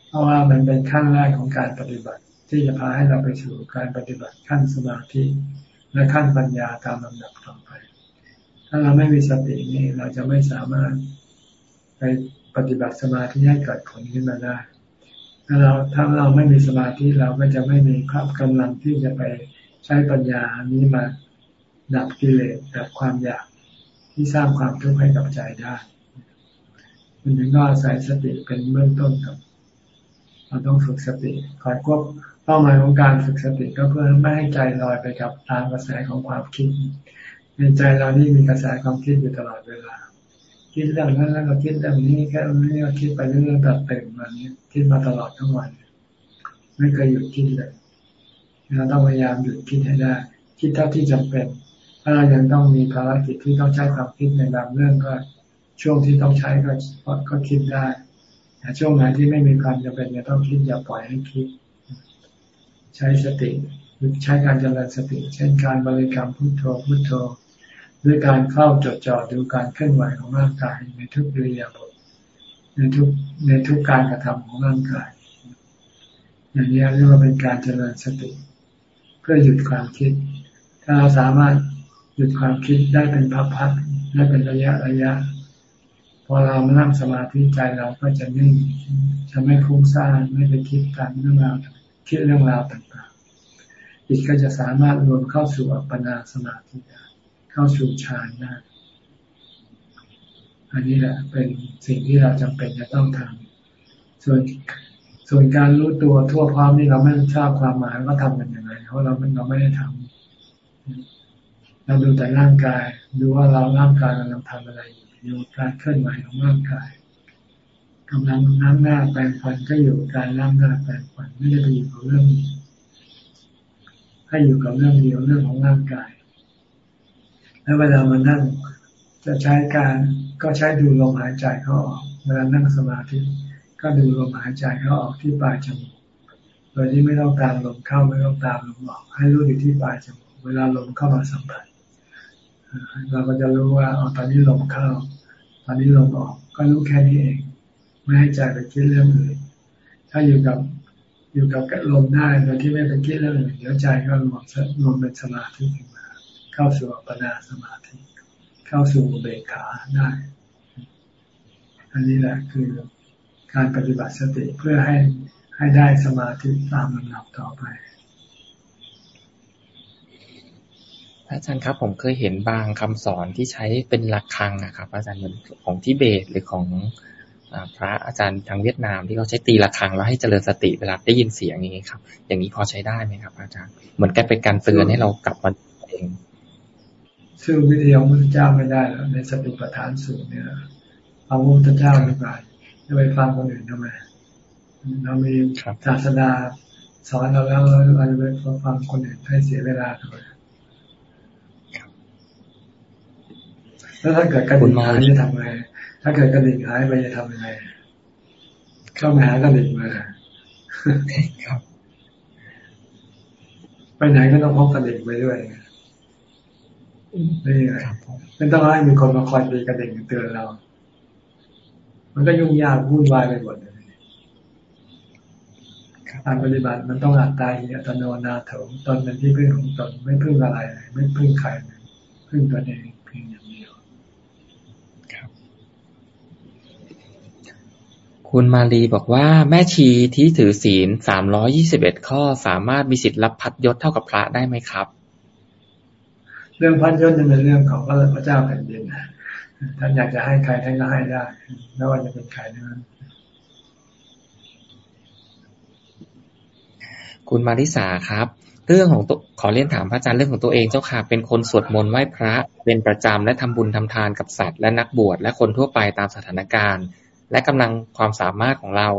เพราะว่ามันเป็นขั้นแรกของการปฏิบัติ ที่จะพาให้เราไปสู่การปฏิบัติขั้นสมาธิและขั้นปัญญาตามลำดับต่อไป ถ้าเราไม่มีสตินี่เราจะไม่สามารถไปปฏิบัติสมาธิให้เกิดผลขึ้นมาได้ ถ้าเราถ้าเราไม่มีสมาธิเราก็จะไม่มีความกำลังที่จะไปใช้ปัญญานี้มาดับกิเลสดับความอยากที่สร้างความทุกข์ให้กับใจได้ มันจึงต้อาศัยสติเป็นเบื้องต้นครับ เราต้องฝึกสติคอยควบเป้าหมายของการฝึกสติก็เพื่อไม่ให้ใจลอยไปกับตามกระแสของความคิดในใจเรานี่มีกระแสความคิดอยู่ตลอดเวลา คิดเรื่องนั้นแล้วก็คิดเรื่องนี้แค่นี้ก็คิดไปเรื่องตัดเต็มมันนี้คิดมาตลอดทั้งวัน ไม่เคยหยุดคิดเลยเราต้องพยายามหยุดคิดให้ได้ คิดเท่าที่จำเป็น ถ้าเรายังต้องมีภารกิจที่ต้องใช้ความคิดในบางเรื่องก็ ช่วงที่ต้องใช้ก็ก็คิดได้แต่ช่วงไหนที่ไม่มีความจำเป็นจะต้องคิดอย่าปล่อยให้คิด ใช้สติหรือใช้การเจริญสติ เช่นการบริกรรมพุทโธพุทโธด้วยการเข้าจดจ่อดูการเคลื่อนไหวของร่างกายในทุกเรียบทในทุกในทุกการกระทำของร่างกาย อย่างนี้เรียกว่าเป็นการเจริญสติ เพื่อหยุดความคิด ถ้าเราสามารถหยุดความคิดได้เป็นพักๆได้เป็นระยะระยะ พอเรามานั่งสมาธิใจเราก็จะนิ่งจะไม่ฟุ้งซ่านไม่ไปคิดการเรื่องราวคิดเรื่องราวต่างๆจิตก็จะสามารถรวมเข้าสู่อัปปนาสมาธิเข้าสู่ฌานได้อันนี้แหละเป็นสิ่งที่เราจำเป็นจะต้องทำส่วนส่วนการรู้ตัวทั่วพร้อมนี่เราไม่ทราบความหมายว่าทำกันยังไงเพราะเราเราไม่ได้ทำเราดูแต่ร่างกาย ดูว่าเราร่างกายกำลังทำอะไรอยู่ การเคลื่อนไหวของร่างกายกำลังน้ำหน้าแปลงฟันก็อยู่การล้างหน้าแปลงฟันไม่ได้ไปอยู่กับเรื่องนี้ให้อยู่กับเรื่องเดียวเรื่องของร่างกาย แล้วเวลามานั่งจะใช้การก็ใช้ดูลมหายใจเขาออกเวลานั่งสมาธิก็ดูลมหายใจเขาออกที่ปลายจมูกโดยที่ไม่ต้องตามลมเข้าไม่ต้องตามลมออก ให้รู้อยู่ที่ปลายจมูกเวลาลมเข้ามาสัมผัส เราก็จะรู้ว่าอ๋อตอนนี้ลมเข้า ตอนนี้ลมออก ก็รู้แค่นี้เอง ไม่ให้ใจไปคิดเรื่องอื่น ถ้าอยู่กับอยู่กับลมได้โดยที่ไม่ไปคิดเรื่องอื่นเดี๋ยวใจก็รวมรวมเป็นสมาธิขึ้นมา เข้าสู่อัปปนาสมาธิ เข้าสู่เบกขาได้ อันนี้แหละคือการปฏิบัติสติเพื่อให้ให้ได้สมาธิตามลำดับต่อไป อาจารย์ครับ ผมเคยเห็นบางคำสอนที่ใช้เป็นหลักคังนะครับ อาจารย์เหมือนของทิเบตหรือของพระอาจารย์ทางเวียดนามที่เขาใช้ตีละครังแล้วให้เจริญสติเวลาได้ยินเสียงอย่างนี้ครับ อย่างนี้พอใช้ได้ไหมครับ อาจารย์เหมือนกันเป็นการเตือนให้เรากลับมาเองซึ่งวิทยาพุทธเจ้าไม่ได้แล้วในสติปัฏฐานสูตรเนี่ยพระพุทธเจ้าไม่ได้จะไปฟังคนอื่นทำไมเรามีศาสดาสอนเราแล้วเราจะไปฟังคนอื่นให้เสียเวลาทำไม แล้วถ้าเกิดกระดิ่งหายจะทำไงถ้าเกิดกระดิ่งหายไปจะทำยังไงเข้ามาหากระดิ่งมาครับไปไหนก็ต้องพกกระดิ่งไปด้วยนี่ไงไม่ต้องให้มีคนมาคอยตีกระดิ่งเตือนเรา มันก็ยุ่งยากวุ่นวายไปหมดเลยการปฏิบัติมันต้องอัตตาหิอัตโนนาเถงตนเป็นที่พึ่งของตนไม่พึ่งอะไรเลยไม่พึ่งใครเลยพึ่งตนเองเพียงอย่างเดียว คุณมาลีบอกว่าแม่ชีที่ถือศีลสามร้อยี่สิบเอ็ดข้อสามารถมีสิทธิ์รับพัดยศเท่ากับพระได้ไหมครับ เรื่องพัดยศเป็นเรื่องของพระเจ้าแผ่นดินท่านอยากจะให้ใครท่านก็ให้ได้ไม่ว่าจะเป็นใครนั้นคุณมาริสาครับ เรื่องของตัวขอเรียนถามพระอาจารย์เรื่องของตัวเองเจ้าค่ะ เป็นคนสวดมนต์ไหว้พระ เป็นประจำและทำบุญทำทานกับสัตว์และนักบวชและคนทั่วไปตามสถานการณ์ และกำลังความสามารถของเรา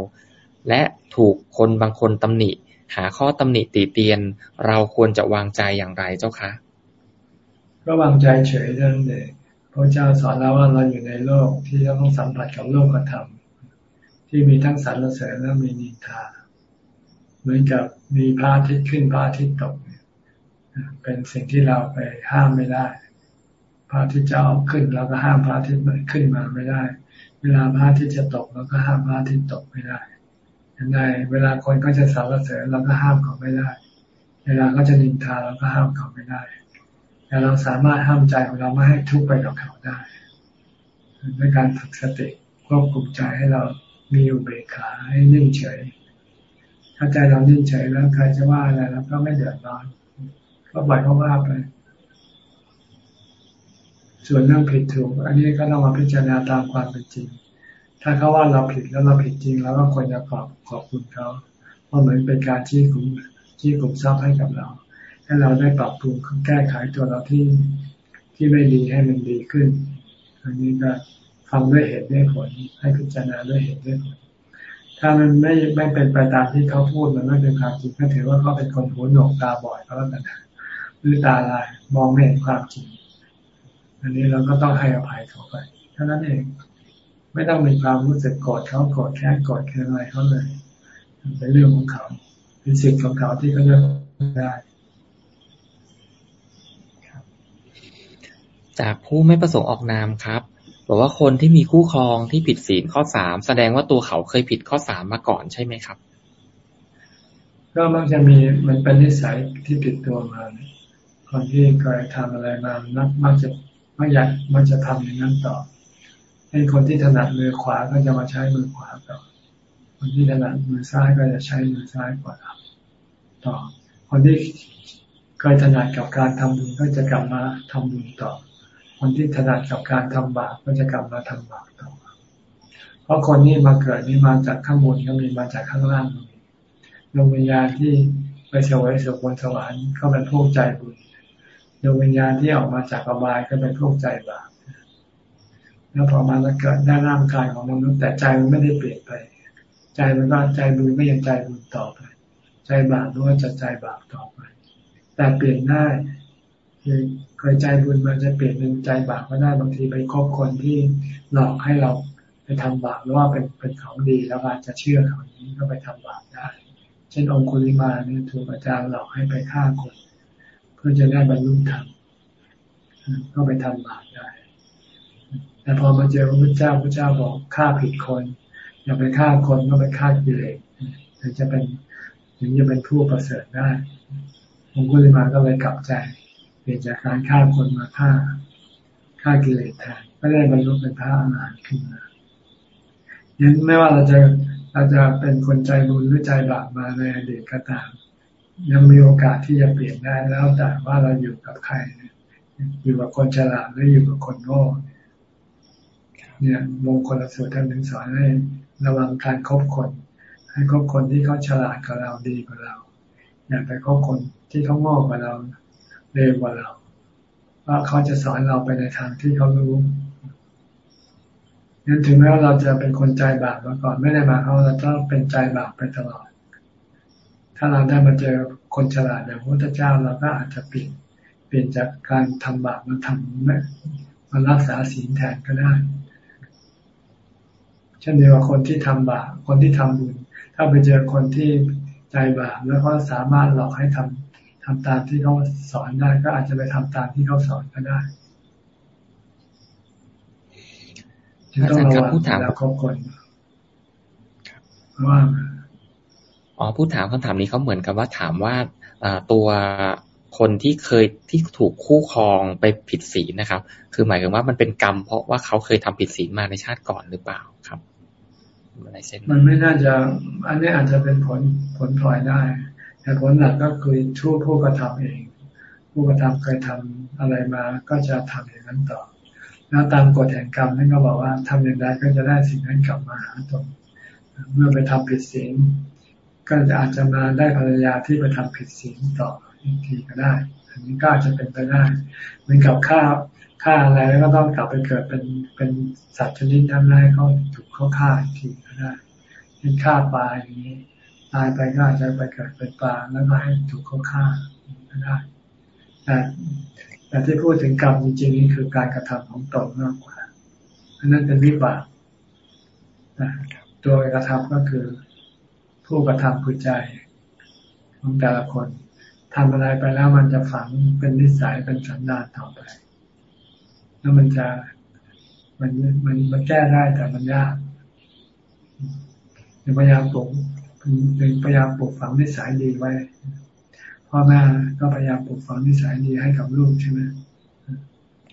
และถูกคนบางคนตำหนิ หาข้อตำหนิตีเตียน เราควรจะวางใจอย่างไรเจ้าคะก็วางใจเฉยเรื่องเด็กพระเจ้าสอนเราว่าเราอยู่ในโลกที่เราต้องสัมผัสกับโลกธรรมที่มีทั้งสรรเสริญและมีนินทา เหมือนกับมีพระอาทิตย์ขึ้นพระอาทิตย์ตกเป็นสิ่งที่เราไปห้ามไม่ได้พระอาทิตย์จะเอาขึ้นเราก็ห้ามพระอาทิตย์ขึ้นมาไม่ได้ เวลาพระอาทิตย์จะตกเราก็ห้ามพระอาทิตย์ตกไม่ได้ยังไงเวลาคนก็จะสรรเสริญเราก็ห้ามเขาไม่ได้ เวลาก็จะนินทาเราก็ห้ามเขาไม่ได้ แต่เราสามารถห้ามใจของเราไม่ให้ทุกข์ไปกับเขาได้ด้วยการฝึกสติควบคุมใจให้เรามีอุเบกขาให้นิ่งเฉย ถ้าใจเรานิ่งเฉยแล้วใครจะว่าอะไรเราก็ไม่เดือดร้อนก็ปล่อยเขาว่าไป ส่วนเรื่องผิดถูก อันนี้ก็ต้องมาพิจารณาตามความเป็นจริง ถ้าเขาว่าเราผิดแล้วเราผิดจริงเราก็ควรจะขอบขอบคุณเขาเพราะเหมือนเป็นการชี้ขุมชี้ขุมทรัพย์ให้กับเรา ให้เราได้ปรับปรุงแก้ไขตัวเราที่ที่ไม่ดีให้มันดีขึ้น อันนี้ก็ฟังด้วยเหตุด้วยผลให้พิจารณาด้วยเหตุด้วยผลถ้ามันไม่ไม่เป็นไปตามที่เขาพูดมันไม่เป็นความจริงก็ถือว่าเขาเป็นคนหูหนวกตาบอดก็แล้วกันหรือตาลายมองไม่เห็นความจริง อันนี้เราก็ต้องให้อภัยเขาไปเท่านั้นเอง ไม่ต้องมีความรู้สึกโกรธเขาโกรธแค้นโกรธเคืองอะไรเขาเลยเป็นเรื่องของเขาเป็นสิ่งของเขาที่เขาจะได้จากผู้ไม่ประสงค์ออกนามครับบอกว่าคนที่มีคู่ครองที่ผิดศีลข้อสามแสดงว่าตัวเขาเคยผิดข้อสามมาก่อนใช่ไหมครับ ก็มักจะมีมันเป็นนิสัยที่ผิดตัวมาคนที่เคยทำอะไรมานักมักจะ มันอยากมันจะทำอย่างนั้นต่อให้คนที่ถนัดมือขวาก็จะมาใช้มือขวาต่อ คนที่ถนัดมือซ้ายก็จะใช้มือซ้ายก่อนต่อ คนที่เคยถนัดกับการทำบุญก็จะกลับมาทำบุญต่อ คนที่ถนัดกับการทำบาปก็จะกลับมาทำบาปต่อ เพราะคนนี้มาเกิดนี่มาจากข้างบนก็มีมาจากข้างล่างก็มีดวงวิญญาณที่ไปเสวยสุขบนสวรรค์ก็เป็นพวกใจบุญ ดวงวิญญาณที่ออกมาจากอบายก็เป็นพวกใจบาปแล้วพอมาแล้วเกิดได้ร่างกายของมนุษย์แต่ใจมันไม่ได้เปลี่ยนไป ใจมันก็ใจบุญก็ยังใจบุญต่อไป ใจบาปก็จะใจบาปต่อไป แต่เปลี่ยนได้คือเคยใจบุญมันจะเปลี่ยนเป็นใจบาปก็ได้บางทีไปคบคนที่หลอกให้เราไปทำบาปหรือว่าเป็นเป็นของดีแล้วอาจจะเชื่อเขานี้ก็ไปทำบาปได้ เช่นองคุลิมาเนี่ยถูกอาจารย์หลอกให้ไปฆ่าคน พื่อจะได้บรรลุธรรมก็ไปทำบาปได้ แต่พอมาเจอพระพุทธเจ้าพระเจ้าบอกฆ่าผิดคน อย่าไปฆ่าคนก็ไปฆ่ากิเลสถึงจะเป็นถึงจะเป็นผู้ประเสริฐได้ผมก็เลยมาก็เลยกลับใจเปลี่ยนจากการฆ่าคนมาฆ่าฆ่ากิเลสแทนก็ได้บรรลุเป็นพระอรหันต์ขึ้นมายังไม่ว่าเราจะเราจะเป็นคนใจบุญหรือใจบาปมาในอดีตก็ตาม ยังมีโอกาสที่จะเปลี่ยนได้แล้วแต่ว่าเราอยู่กับใคร อยู่กับคนฉลาดหรืออยู่กับคนโง่เนี่ยมงคลสูตรท่านถึงสอนให้ระวังการคบคน ให้คบคนที่เขาฉลาดกว่าเราดีกว่าเราอย่าไปคบคนที่เขาโง่กว่าเราเร็วกว่าเราว่าเขาจะสอนเราไปในทางที่เขารู้งั้นถึงแม้ว่าเราจะเป็นคนใจบาปมาก่อนไม่ได้มาเขาเราต้องเป็นใจบาปไปตลอด ถ้าเราได้มาเจอคนฉลาดอย่างพระพุทธเจ้าเราก็อาจจะเปลี่ยนเปลี่ยนจากการทำบาปมาทำมารักษาศีลแทนก็ได้เช่นเดียวกับคนที่ทำบาปคนที่ทำบุญ ถ้าไปเจอคนที่ใจบาปแล้วก็สามารถหลอกให้ทำทำตามที่เขาสอนได้ ก็อาจจะไปทำตามที่เขาสอนก็ได้อาจารย์ครับผู้ถามคบคนว่า อ๋อผู้ถามคำถามนี้เขาเหมือนกับว่าถามว่าตัวคนที่เคยที่ถูกคู่ครองไปผิดศีลนะครับ คือหมายถึงว่ามันเป็นกรรม เพราะว่าเขาเคยทำผิดศีลมาในชาติก่อนหรือเปล่าครับอะไรเช่นมันไม่น่าจะ อันนี้อาจจะเป็นผลผลพลอยได้ แต่ผลหลักก็คือช่วผู้กระทำเอง ผู้กระทำเคยทำอะไรมาก็จะทำอย่างนั้นต่อ แล้วตามกฎแห่งกรรมนั่นก็บอกว่าทำอย่างไรก็จะได้สิ่งนั้นกลับมาหาตนเมื่อไปทำผิดศีล ก็อาจจะมาได้ภรรยาที่ไปทำผิดศีลต่ออีกทีก็ได้ อันนี้ก็อาจจะเป็นไปได้เหมือนกับฆ่าฆ่าอะไรแล้วก็ต้องกลับไปเกิดเป็นเป็นสัตว์ชนิดนั้นแรกเขาถูกเขาฆ่าอีกทีก็ได้เช่นฆ่าปลาอย่างนี้ตายไปก็อาจจะไปเกิดเป็นปลาแล้วก็ให้ถูกเขาฆ่าก็ได้แต่แต่ที่พูดถึงกรรมจริงๆนี่คือการกระทำของตนมากกว่าอันนั้นเป็นวิบากตัวกระทำก็คือ ผู้กระทำคือใจของแต่ละคนทำอะไรไปแล้วมันจะฝังเป็นนิสัยเป็นสันดานต่อไป แล้วมันจะมันมันมันแก้ได้แต่มันยากพยายามปลูกเป็นพยายามปลูกฝังนิสัยดีไว้พ่อแม่ก็พยายามปลูกฝังนิสัยดีให้กับลูกใช่ไหม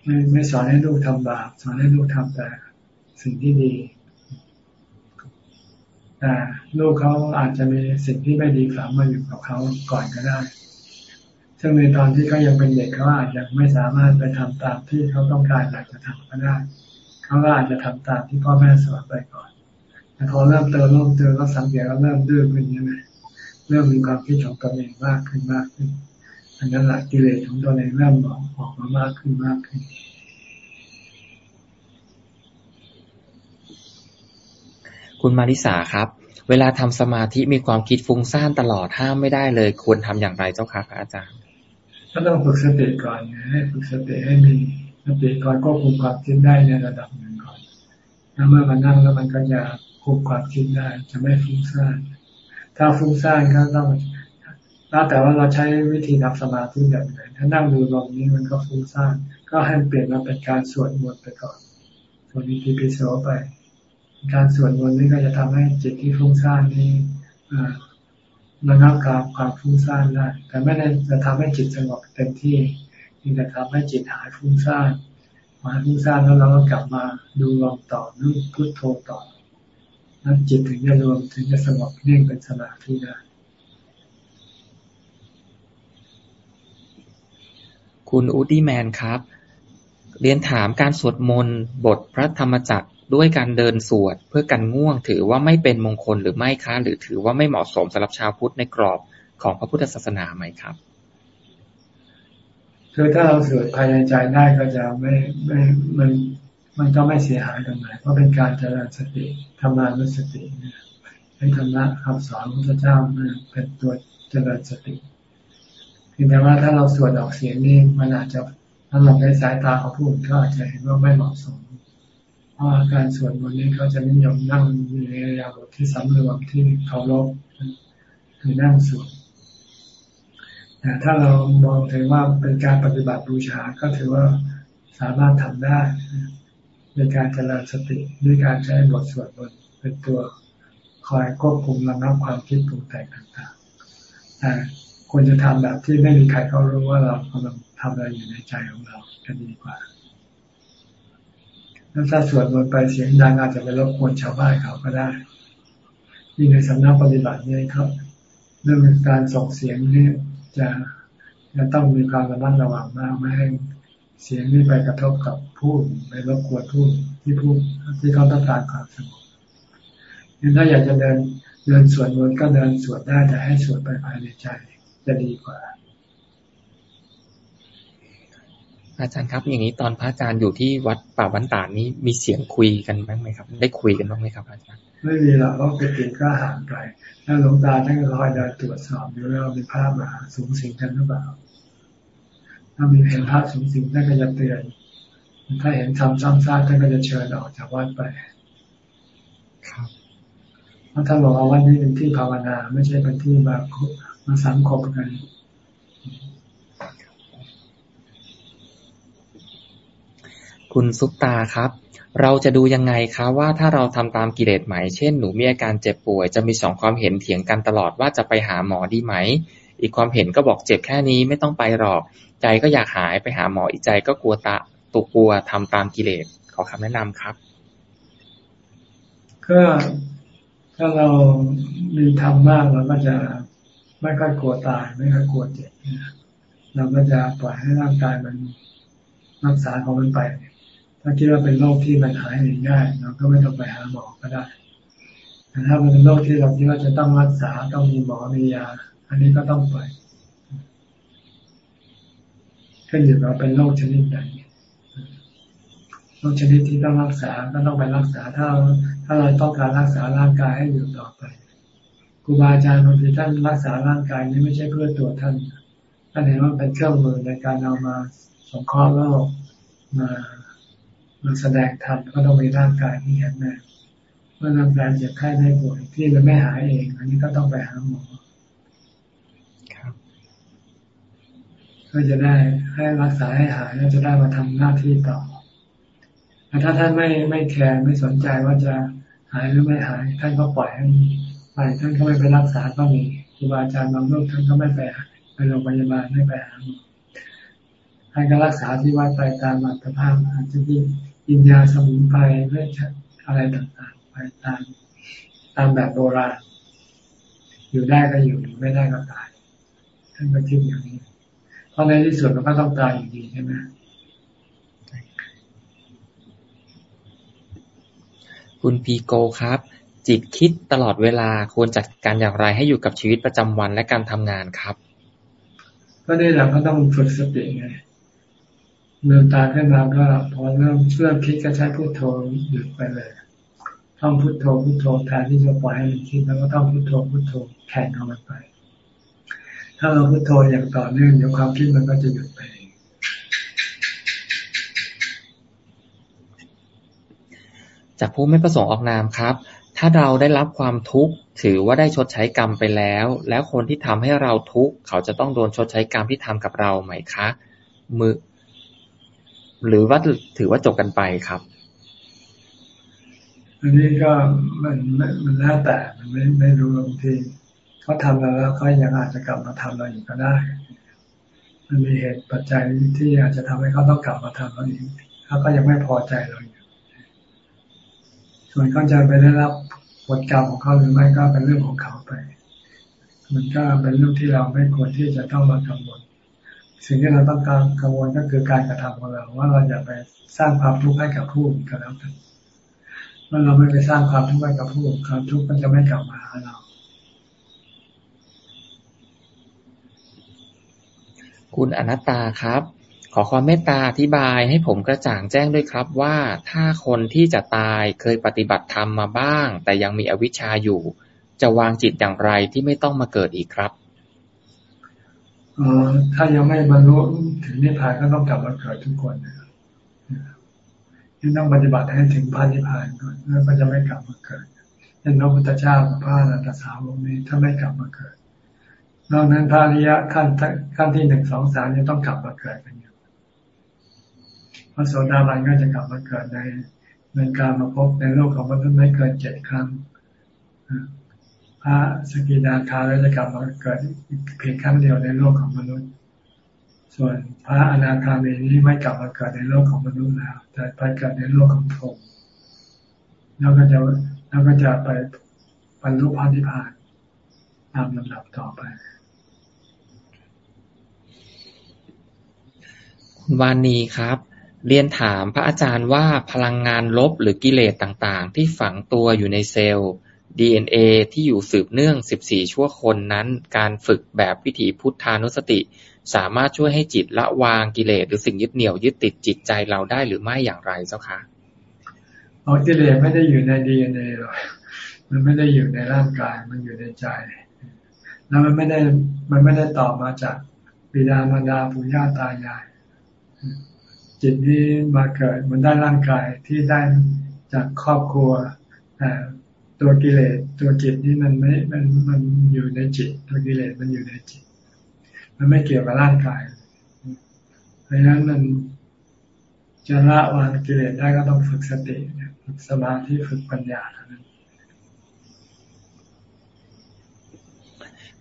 ไม่ไม่สอนให้ลูกทำบาปสอนให้ลูกทำแต่สิ่งที่ดี แต่ลูกเขาอาจจะมีสิ่งที่ไม่ดีฝังมาอยู่กับเขาก่อนก็ได้ ซึ่งในตอนที่เขายังเป็นเด็กเขาอาจจะไม่สามารถไปทำตามที่เขาต้องการอยากจะทำก็ได้ เขาก็อาจจะทำตามที่พ่อแม่สอนไปก่อนแต่พอเริ่มเติมเริ่มเติมก็สังเกตว่าเริ่มดื้อขึ้นใช่ไหมเริ่มมีความคิดของตัวเองมากขึ้นมากขึ้น อันนั้นแหละกิเลสของตัวเองเริ่มออกออกมามากขึ้นมากขึ้น คุณมาริสาครับ เวลาทำสมาธิมีความคิดฟุ้งซ่านตลอดห้ามไม่ได้เลย ควรทำอย่างไรเจ้าคะอาจารย์ก็ต้องฝึกสติก่อนให้ฝึกสติให้มีสติก่อนก็คุมความคิดได้ในระดับหนึ่งก่อนแล้วเมื่อมันนั่งแล้วมันก็จะคุมความคิดได้ จะไม่ฟุ้งซ่านถ้าฟุ้งซ่านก็ต้องแล้วแต่ว่าเราใช้วิธีทำสมาธิแบบไหนถ้านั่งดูลมนี้มันก็ฟุ้งซ่านก็ให้เปลี่ยนมาเป็นการสวดมนต์ไปก่อนสวดอิติปิโสไป การสวดมนต์นี้ก็จะทำให้จิตที่ฟุ้งซ่านนี้ระงับการความฟุ้งซ่านได้ แต่ไม่ได้จะทำให้จิตสงบเต็มที่นี่จะทำให้จิตหายฟุ้งซ่านพอมาฟุ้งซ่านแล้วเราก็กลับมาดูลมต่อนึกพุทโธต่อนั้นจิตถึงจะรวมถึงจะสงบเนิ่งเป็นสมาธิได้คุณอูดี้แมนครับ เรียนถามการสวดมนต์บทพระธรรมจักร ด้วยการเดินสวดเพื่อกันง่วง ถือว่าไม่เป็นมงคลหรือไม่คะ หรือถือว่าไม่เหมาะสมสำหรับชาวพุทธในกรอบของพระพุทธศาสนาไหมครับคือถ้าเราสวดภายในใจได้ก็จะไม่ไม่มันมันก็ไม่เสียหายตรงไหนเพราะเป็นการเจริญสติทำงานด้วยสติให้ธรรมะคำสอนของพระเจ้าเป็นตัวเจริญสติเพียงแต่ว่าถ้าเราสวดออกเสียงนี่มันอาจจะถ้าเราในสายตาเขาพูดก็อาจจะเห็นว่าไม่เหมาะสม เพราะการสวดมนต์นี้เขาจะนิยมนั่งอยู่ในระยะบทที่สำรวมที่เคารพคือนั่งสวดแต่ถ้าเรามองถึงว่าเป็นการปฏิบัติบูชาก็ถือว่าสามารถทำได้ในการเจริญสติด้วยการใช้บทสวดมนต์เป็นตัวคอยควบคุมระงับความคิดปรุงแต่งต่างๆแต่ควรจะทำแบบที่ไม่มีใครเขารู้ว่าเรากำลังทำอะไรอยู่ในใจของเราจะดีกว่า แล้วถ้าสวดมนต์ไปเสียงดังอาจจะไปรบกวนชาวบ้านเขาก็ได้ที่ในสำนักปฏิบัติเนี่ยครับเรื่องการส่งเสียงนี่จะจะต้องมีความระมัดระวังมากไม่ให้เสียงนี้ไปกระทบกับผู้ไปรบกวนผู้ที่ผู้ที่เขาต้องการความสงบถ้าอยากจะเดินเดินสวดมนต์ก็เดินสวดได้แต่ให้สวดไปภายในใจจะดีกว่า อาจารย์ครับ อย่างนี้ตอนพระอาจารย์อยู่ที่วัดป่าบันตานี้มีเสียงคุยกันบ้างไหมครับ ได้คุยกันบ้างไหมครับอาจารย์ไม่มีหรอกเพราะปติก็ห่างไกลถ้าหลวงตาท่านก็คอยเดินตรวจสอบดูแล้วมีภาพมาสูงสิงกันหรือเปล่า ถ้ามีเห็นภาพสูงสิงท่านก็จะเตือน ถ้าเห็นทำซ้ำซากท่านก็จะเชิญออกจากวัดไป ครับเพราะท่านบอกว่าวัดนี้เป็นที่ภาวนา ไม่ใช่เป็นที่มามาสังคมกัน คุณซุปตาครับ เราจะดูยังไงคะว่าถ้าเราทำตามกิเลสไหม เช่นหนูมีอาการเจ็บป่วย จะมีสองความเห็นเถียงกันตลอดว่าจะไปหาหมอดีไหม อีกความเห็นก็บอกเจ็บแค่นี้ไม่ต้องไปหรอก ใจก็อยากหายไปหาหมออีกใจก็กลัวตะตุกลัวทำตามกิเลสขอคำแนะนำครับ ก็ถ้าเรามีทำมากเราก็จะไม่ค่อยกลัวตาย ไม่ค่อยกลัวเจ็บเราก็จะปล่อยให้ร่างกายมันรักษาของมันไป ถ้าคิดว่าเป็นโรคที่มันหายง่ายเราก็ไม่ต้องไปหาหมอก็ได้แต่ถ้ามันเป็นโรคที่เราคิดว่าจะต้องรักษาต้องมีหมอมียา อันนี้ก็ต้องไปขึ้นอยู่กับเป็นโรคชนิดไหนโรคชนิดที่ต้องรักษาก็ต้องไปรักษาถ้าถ้าเราต้องการรักษาร่างกายให้อยู่ต่อไปครูบาอาจารย์บางทีท่านรักษาร่างกายนี้ไม่ใช่เพื่อตัวท่านท่านเห็นว่าเป็นเครื่องมือในการเอามาสงเคราะห์โลกมา มาแสดงธรรมก็ต้องมีร่างกายที่แข็งแรงเมื่อร่างกายเจ็บไข้ได้ป่วยที่มันไม่หายเอง อันนี้ก็ต้องไปหาหมอก็จะได้ให้รักษาให้หายแล้วจะได้มาทำหน้าที่ต่อแต่ถ้าท่านไม่ไม่แคร์ไม่สนใจว่าจะหายหรือไม่หาย ท่านก็ปล่อยให้ไปท่านก็ไม่ไปรักษาก็มีครูบาอาจารย์บางรูปท่านก็ไม่ไปไปโรงพยาบาลไม่ไปหาหมอท่านก็รักษาที่วัดไปตามอัตภาพอาจจะที่ กินยาสมุนไพรเพื่ออะไรต่างๆไปตามตามแบบโบราณ อยู่ได้ก็อยู่อยู่ไม่ได้ก็ตายท่านก็คิดอย่างนี้ เพราะในที่สุดมันก็ต้องตายอยู่ดีใช่ไหมคุณพีโกครับ จิตคิดตลอดเวลาควรจัดการอย่างไรให้อยู่กับชีวิตประจำวันและการทำงานครับ ก็นี่แหละก็ต้องฝึกสติไง เริ่มตาขึ้นมาก็พอเริ่มเริ่มคิดก็ใช้พุทโธหยุดไปเลยต้องพุทโธพุทโธแทนที่จะปล่อยให้มันคิดแล้วก็ต้องพุทโธพุทโธแข่งเอามันไป ถ้าเราพุทโธอย่างต่อเนื่องเดี๋ยวความคิดมันก็จะหยุดไป จากผู้ไม่ประสงค์ออกนามครับ ถ้าเราได้รับความทุกข์ถือว่าได้ชดใช้กรรมไปแล้ว แล้วคนที่ทำให้เราทุกข์เขาจะต้องโดนชดใช้กรรมที่ทำกับเราไหมคะมือ หรือว่าถือว่าจบกันไปครับ อันนี้ก็มันมันแล้วแต่มันไม่ไม่รู้บางทีเขาทำแล้วแล้วก็ยังอาจจะกลับมาทำเราอีกก็ได้ มันมีเหตุปัจจัยที่อาจจะทำให้เขาต้องกลับมาทำเราอีกเขาก็ยังไม่พอใจเราอยู่ส่วนเขาจะไปได้รับผลกรรมของเขาหรือไม่ก็เป็นเรื่องของเขาไป มันก็เป็นเรื่องที่เราไม่ควรที่จะต้องมากังวล สิ่งที่เราต้องการกังวลก็คือการกระทำของเรา ว่าเราอย่าไปสร้างความทุกข์ให้กับผู้อื่นก็แล้วกันเมื่อเราไม่ไปสร้างความทุกข์ให้กับผู้อื่นความทุกข์มันจะไม่กลับมาหาเราคุณอนัตตาครับ ขอความเมตตาอธิบายให้ผมกระจ่างแจ้งด้วยครับว่าถ้าคนที่จะตายเคยปฏิบัติธรรมมาบ้าง แต่ยังมีอวิชชาอยู่ จะวางจิตอย่างไรที่ไม่ต้องมาเกิดอีกครับ ถ้ายังไม่บรรลุถึงนิพพานก็ต้องกลับมาเกิดทุกคนนี่ต้องปฏิบัติให้ถึงพระนิพพานก่อนแล้วก็จะไม่กลับมาเกิดเช่นพระพุทธเจ้ากับพระอรหันตสาวกนี้ถ้าไม่กลับมาเกิดนอกนั้นพระริยะขั้นขั้นที่หนึ่งสองสามยังต้องกลับมาเกิดกันอยู่พระโสดาบันก็จะกลับมาเกิดในในการมาพบในโลกของมนุษย์ไม่เกินเจ็ดครั้ง พระสกิดาคาแล้วจะกลับมาเกิดเพียงครั้งเดียวในโลกของมนุษย์ ส่วนพระอนาคามีนี้ไม่กลับมาเกิดในโลกของมนุษย์แล้ว แต่ไปเกิดในโลกของพรหมแล้วก็จะแล้วก็จะไปบรรลุพระนิพพานตามลำดับต่อไปคุณวานีครับ เรียนถามพระอาจารย์ว่าพลังงานลบหรือกิเลสต่างๆ ที่ฝังตัวอยู่ในเซลล์ DNA ที่อยู่สืบเนื่อง14ชั่วคนนั้น การฝึกแบบวิถีพุทธานุสติ สามารถช่วยให้จิตละวางกิเลสหรือสิ่งยึดเหนี่ยวยึดติดจิตใจเราได้หรือไม่อย่างไรเจ้าคะอ๋อกิเลสไม่ได้อยู่ใน DNA หรอกมันไม่ได้อยู่ในร่างกาย มันอยู่ในใจ แล้วมันไม่ได้ มันไม่ได้ต่อมาจากบิดามารดาปู่ย่าตายาย จิตนี้มาเกิด มันได้ร่างกายที่ได้จากครอบครัวแต่ ตัวกิเลสตัวจิตนี่มันไม่ มันมันอยู่ในจิต ตัวกิเลสมันอยู่ในจิต มันไม่เกี่ยวกับร่างกาย เพราะฉะนั้นมันจะละวางกิเลสได้ก็ต้องฝึกสติฝึกสมาธิฝึกปัญญาเท่านั้น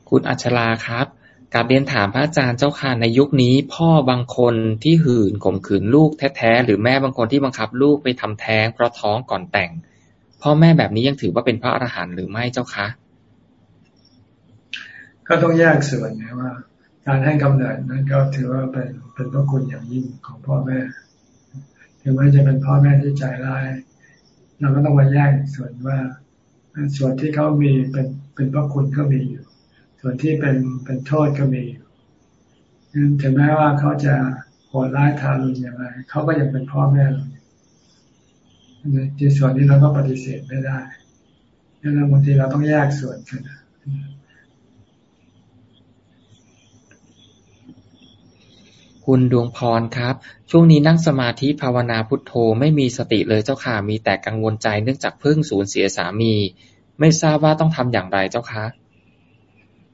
คุณอัชราครับกาบเรียนถามพระอาจารย์เจ้าค่ะในยุคนี้ พ่อบางคนที่หื่นข่มขืนลูกแท้ๆหรือแม่บางคนที่บังคับลูกไปทำแท้งเพราะท้องก่อนแต่ง พ่อแม่แบบนี้ยังถือว่าเป็นพระอรหันต์หรือไม่เจ้าคะ ก็ต้องแยกส่วนนะว่า การให้กำเนิดนั้นก็ถือว่าเป็นเป็นพระคุณอย่างยิ่งของพ่อแม่ถึงแม้จะเป็นพ่อแม่ที่ใจร้าย เราก็ต้องมาแยกส่วนว่า ส่วนที่เขามีเป็นเป็นพระคุณก็มีอยู่ ส่วนที่เป็นเป็นโทษก็มีอยู่ถึงแม้ว่าเขาจะโหดร้ายทารุณอย่างไรเขาก็ยังเป็นพ่อแม่เรา ในส่วนนี้เราก็ปฏิเสธไม่ได้ดังนั้นบางทีเราต้องแยกส่วนกันคุณดวงพรครับ ช่วงนี้นั่งสมาธิภาวนาพุทโธไม่มีสติเลยเจ้าค่ะ มีแต่กังวลใจเนื่องจากเพิ่งสูญเสียสามี ไม่ทราบว่าต้องทำอย่างไรเจ้าคะ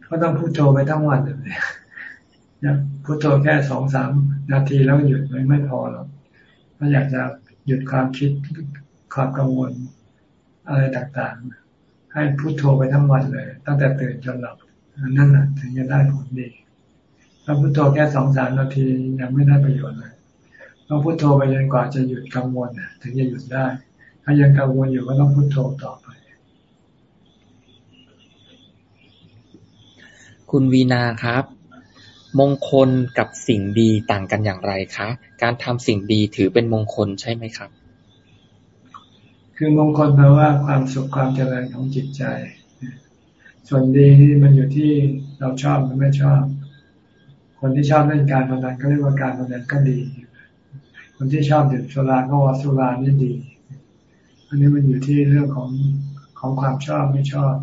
ก็ต้องพุทโธไปทั้งวันเลยพุทโธแค่สองสามนาทีแล้วหยุดไม่พอหรอกถ้าอยากจะหยุดความคิด ความกังวลอะไรต่างๆ ให้พุโทโธไปทั้งวันเลย ตั้งแต่ตื่นจนหลับนั่นแหละถึงจะได้ผลดีถ้าพุโทโธแค่สองสามนาทียังไม่ได้ประโยชน์เลยต้องพุโทโธไปจนกว่าจะหยุดกังวลถึงจะหยุดได้ ถ้ายังกังวลอยู่ก็ต้องพุโทโธต่อไป คุณวีนาครับ มงคลกับสิ่งดีต่างกันอย่างไรคะ การทำสิ่งดีถือเป็นมงคลใช่ไหมครับ คือมงคลแปลว่าความสุขความเจริญของจิตใจ ส่วนดีนี่มันอยู่ที่เราชอบหรือไม่ชอบ คนที่ชอบเล่นการพนันก็เรียกว่าการพนันก็ดี คนที่ชอบดื่มสุราก็ว่าสุรานี่ดี อันนี้มันอยู่ที่เรื่องของของความชอบไม่ชอบ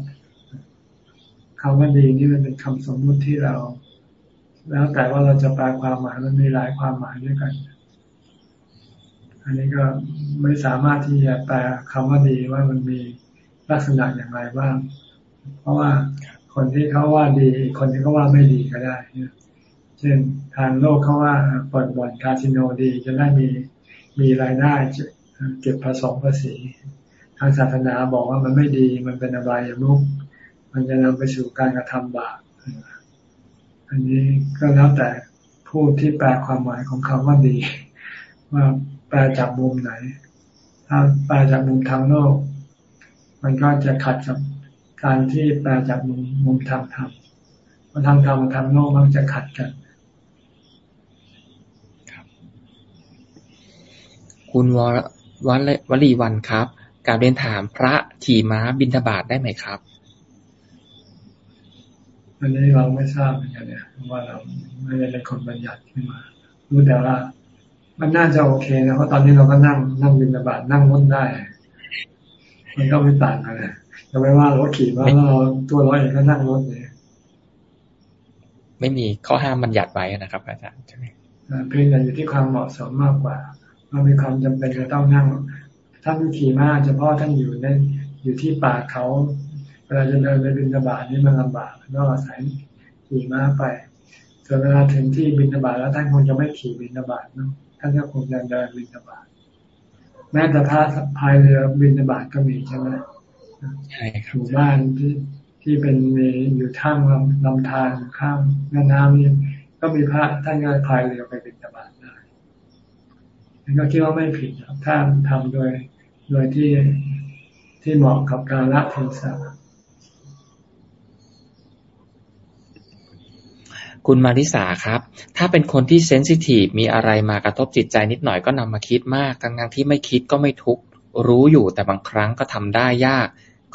คำว่าดีนี่มันเป็นคำสมมุติที่เรา แล้วแต่ว่าเราจะแปลความหมายมันมีหลายความหมายด้วยกัน อันนี้ก็ไม่สามารถที่จะแปลคำว่าดีว่ามันมีลักษณะอย่างไรบ้าง เพราะว่าคนที่เขาว่าดี คนที่เขาว่าไม่ดีก็ได้เช่นทางโลกเขาว่าเปิดบ่อนคาสิโนดีจะได้มีมีรายได้เก็บภาษีภาษีทางศาสนาบอกว่ามันไม่ดี มันเป็นอบายมุกมันจะนำไปสู่การกระทำบาปอันนี้ก็แล้วแต่ผู้ที่แปลความหมายของคำว่าดี ว่า แปลจากมุมไหน ถ้าแปลจากมุมทางโลก มันก็จะขัดกับการที่แปลจากมุมมุมทางธรรมเพราะทางธรรมกับทางโลกมันจะขัดกัน คุณวรวลีวันครับการเรียนถามพระขี่ม้าบินทบาทได้ไหมครับอันนี้เราไม่ทราบเหมือนกันเนี่ยเพราะว่าเราไม่ได้เป็นคนบัญญัติขึ้นมา รู้แต่ว่า มันน่าจะโอเคนะเพราะตอนนี้เราก็นั่งนั่งบินบาตนั่งรถได้ มันก็ไม่ต่างกันนะจะไม่ว่ารถขี่ว่าเราตัวเราเองก็นั่งรถเลยไม่มีข้อห้ามบัญญัติไว้นะครับ อาจารย์ใช่ไหมเพียงแต่อยู่ที่ความเหมาะสมมากกว่าว่ามีความจำเป็นจะต้องนั่งท่านขี่ม้าเฉพาะท่านอยู่ในอยู่ที่ป่าเขาเวลาจะเดินไปบินบาตนี่มันลำบากต้องอาศัยขี่ม้าไปส่วนเวลาถึงที่บินบาตแล้วท่านคงจะไม่ขี่บินบาตเนาะ ท่านก็คงจะเดินบินบาตแม้แต่พระพายเรือบินบาตก็มีใช่ไหมใช่ครับหมู่บ้านที่ที่เป็นมีอยู่ท่ามลำลำธารข้ามแม่น้ำนี่ก็มีพระท่านก็พายเรือไปบินบาตได้ก็คิดว่าไม่ผิดถ้าทำโดยโดยที่ที่เหมาะกับการละเทศะ คุณมาริสาครับ ถ้าเป็นคนที่เซนซิทีฟมีอะไรมากระทบจิตใจนิดหน่อยก็นำมาคิดมาก ทั้งงที่ไม่คิดก็ไม่ทุกรู้อยู่แต่บางครั้งก็ทำได้ยาก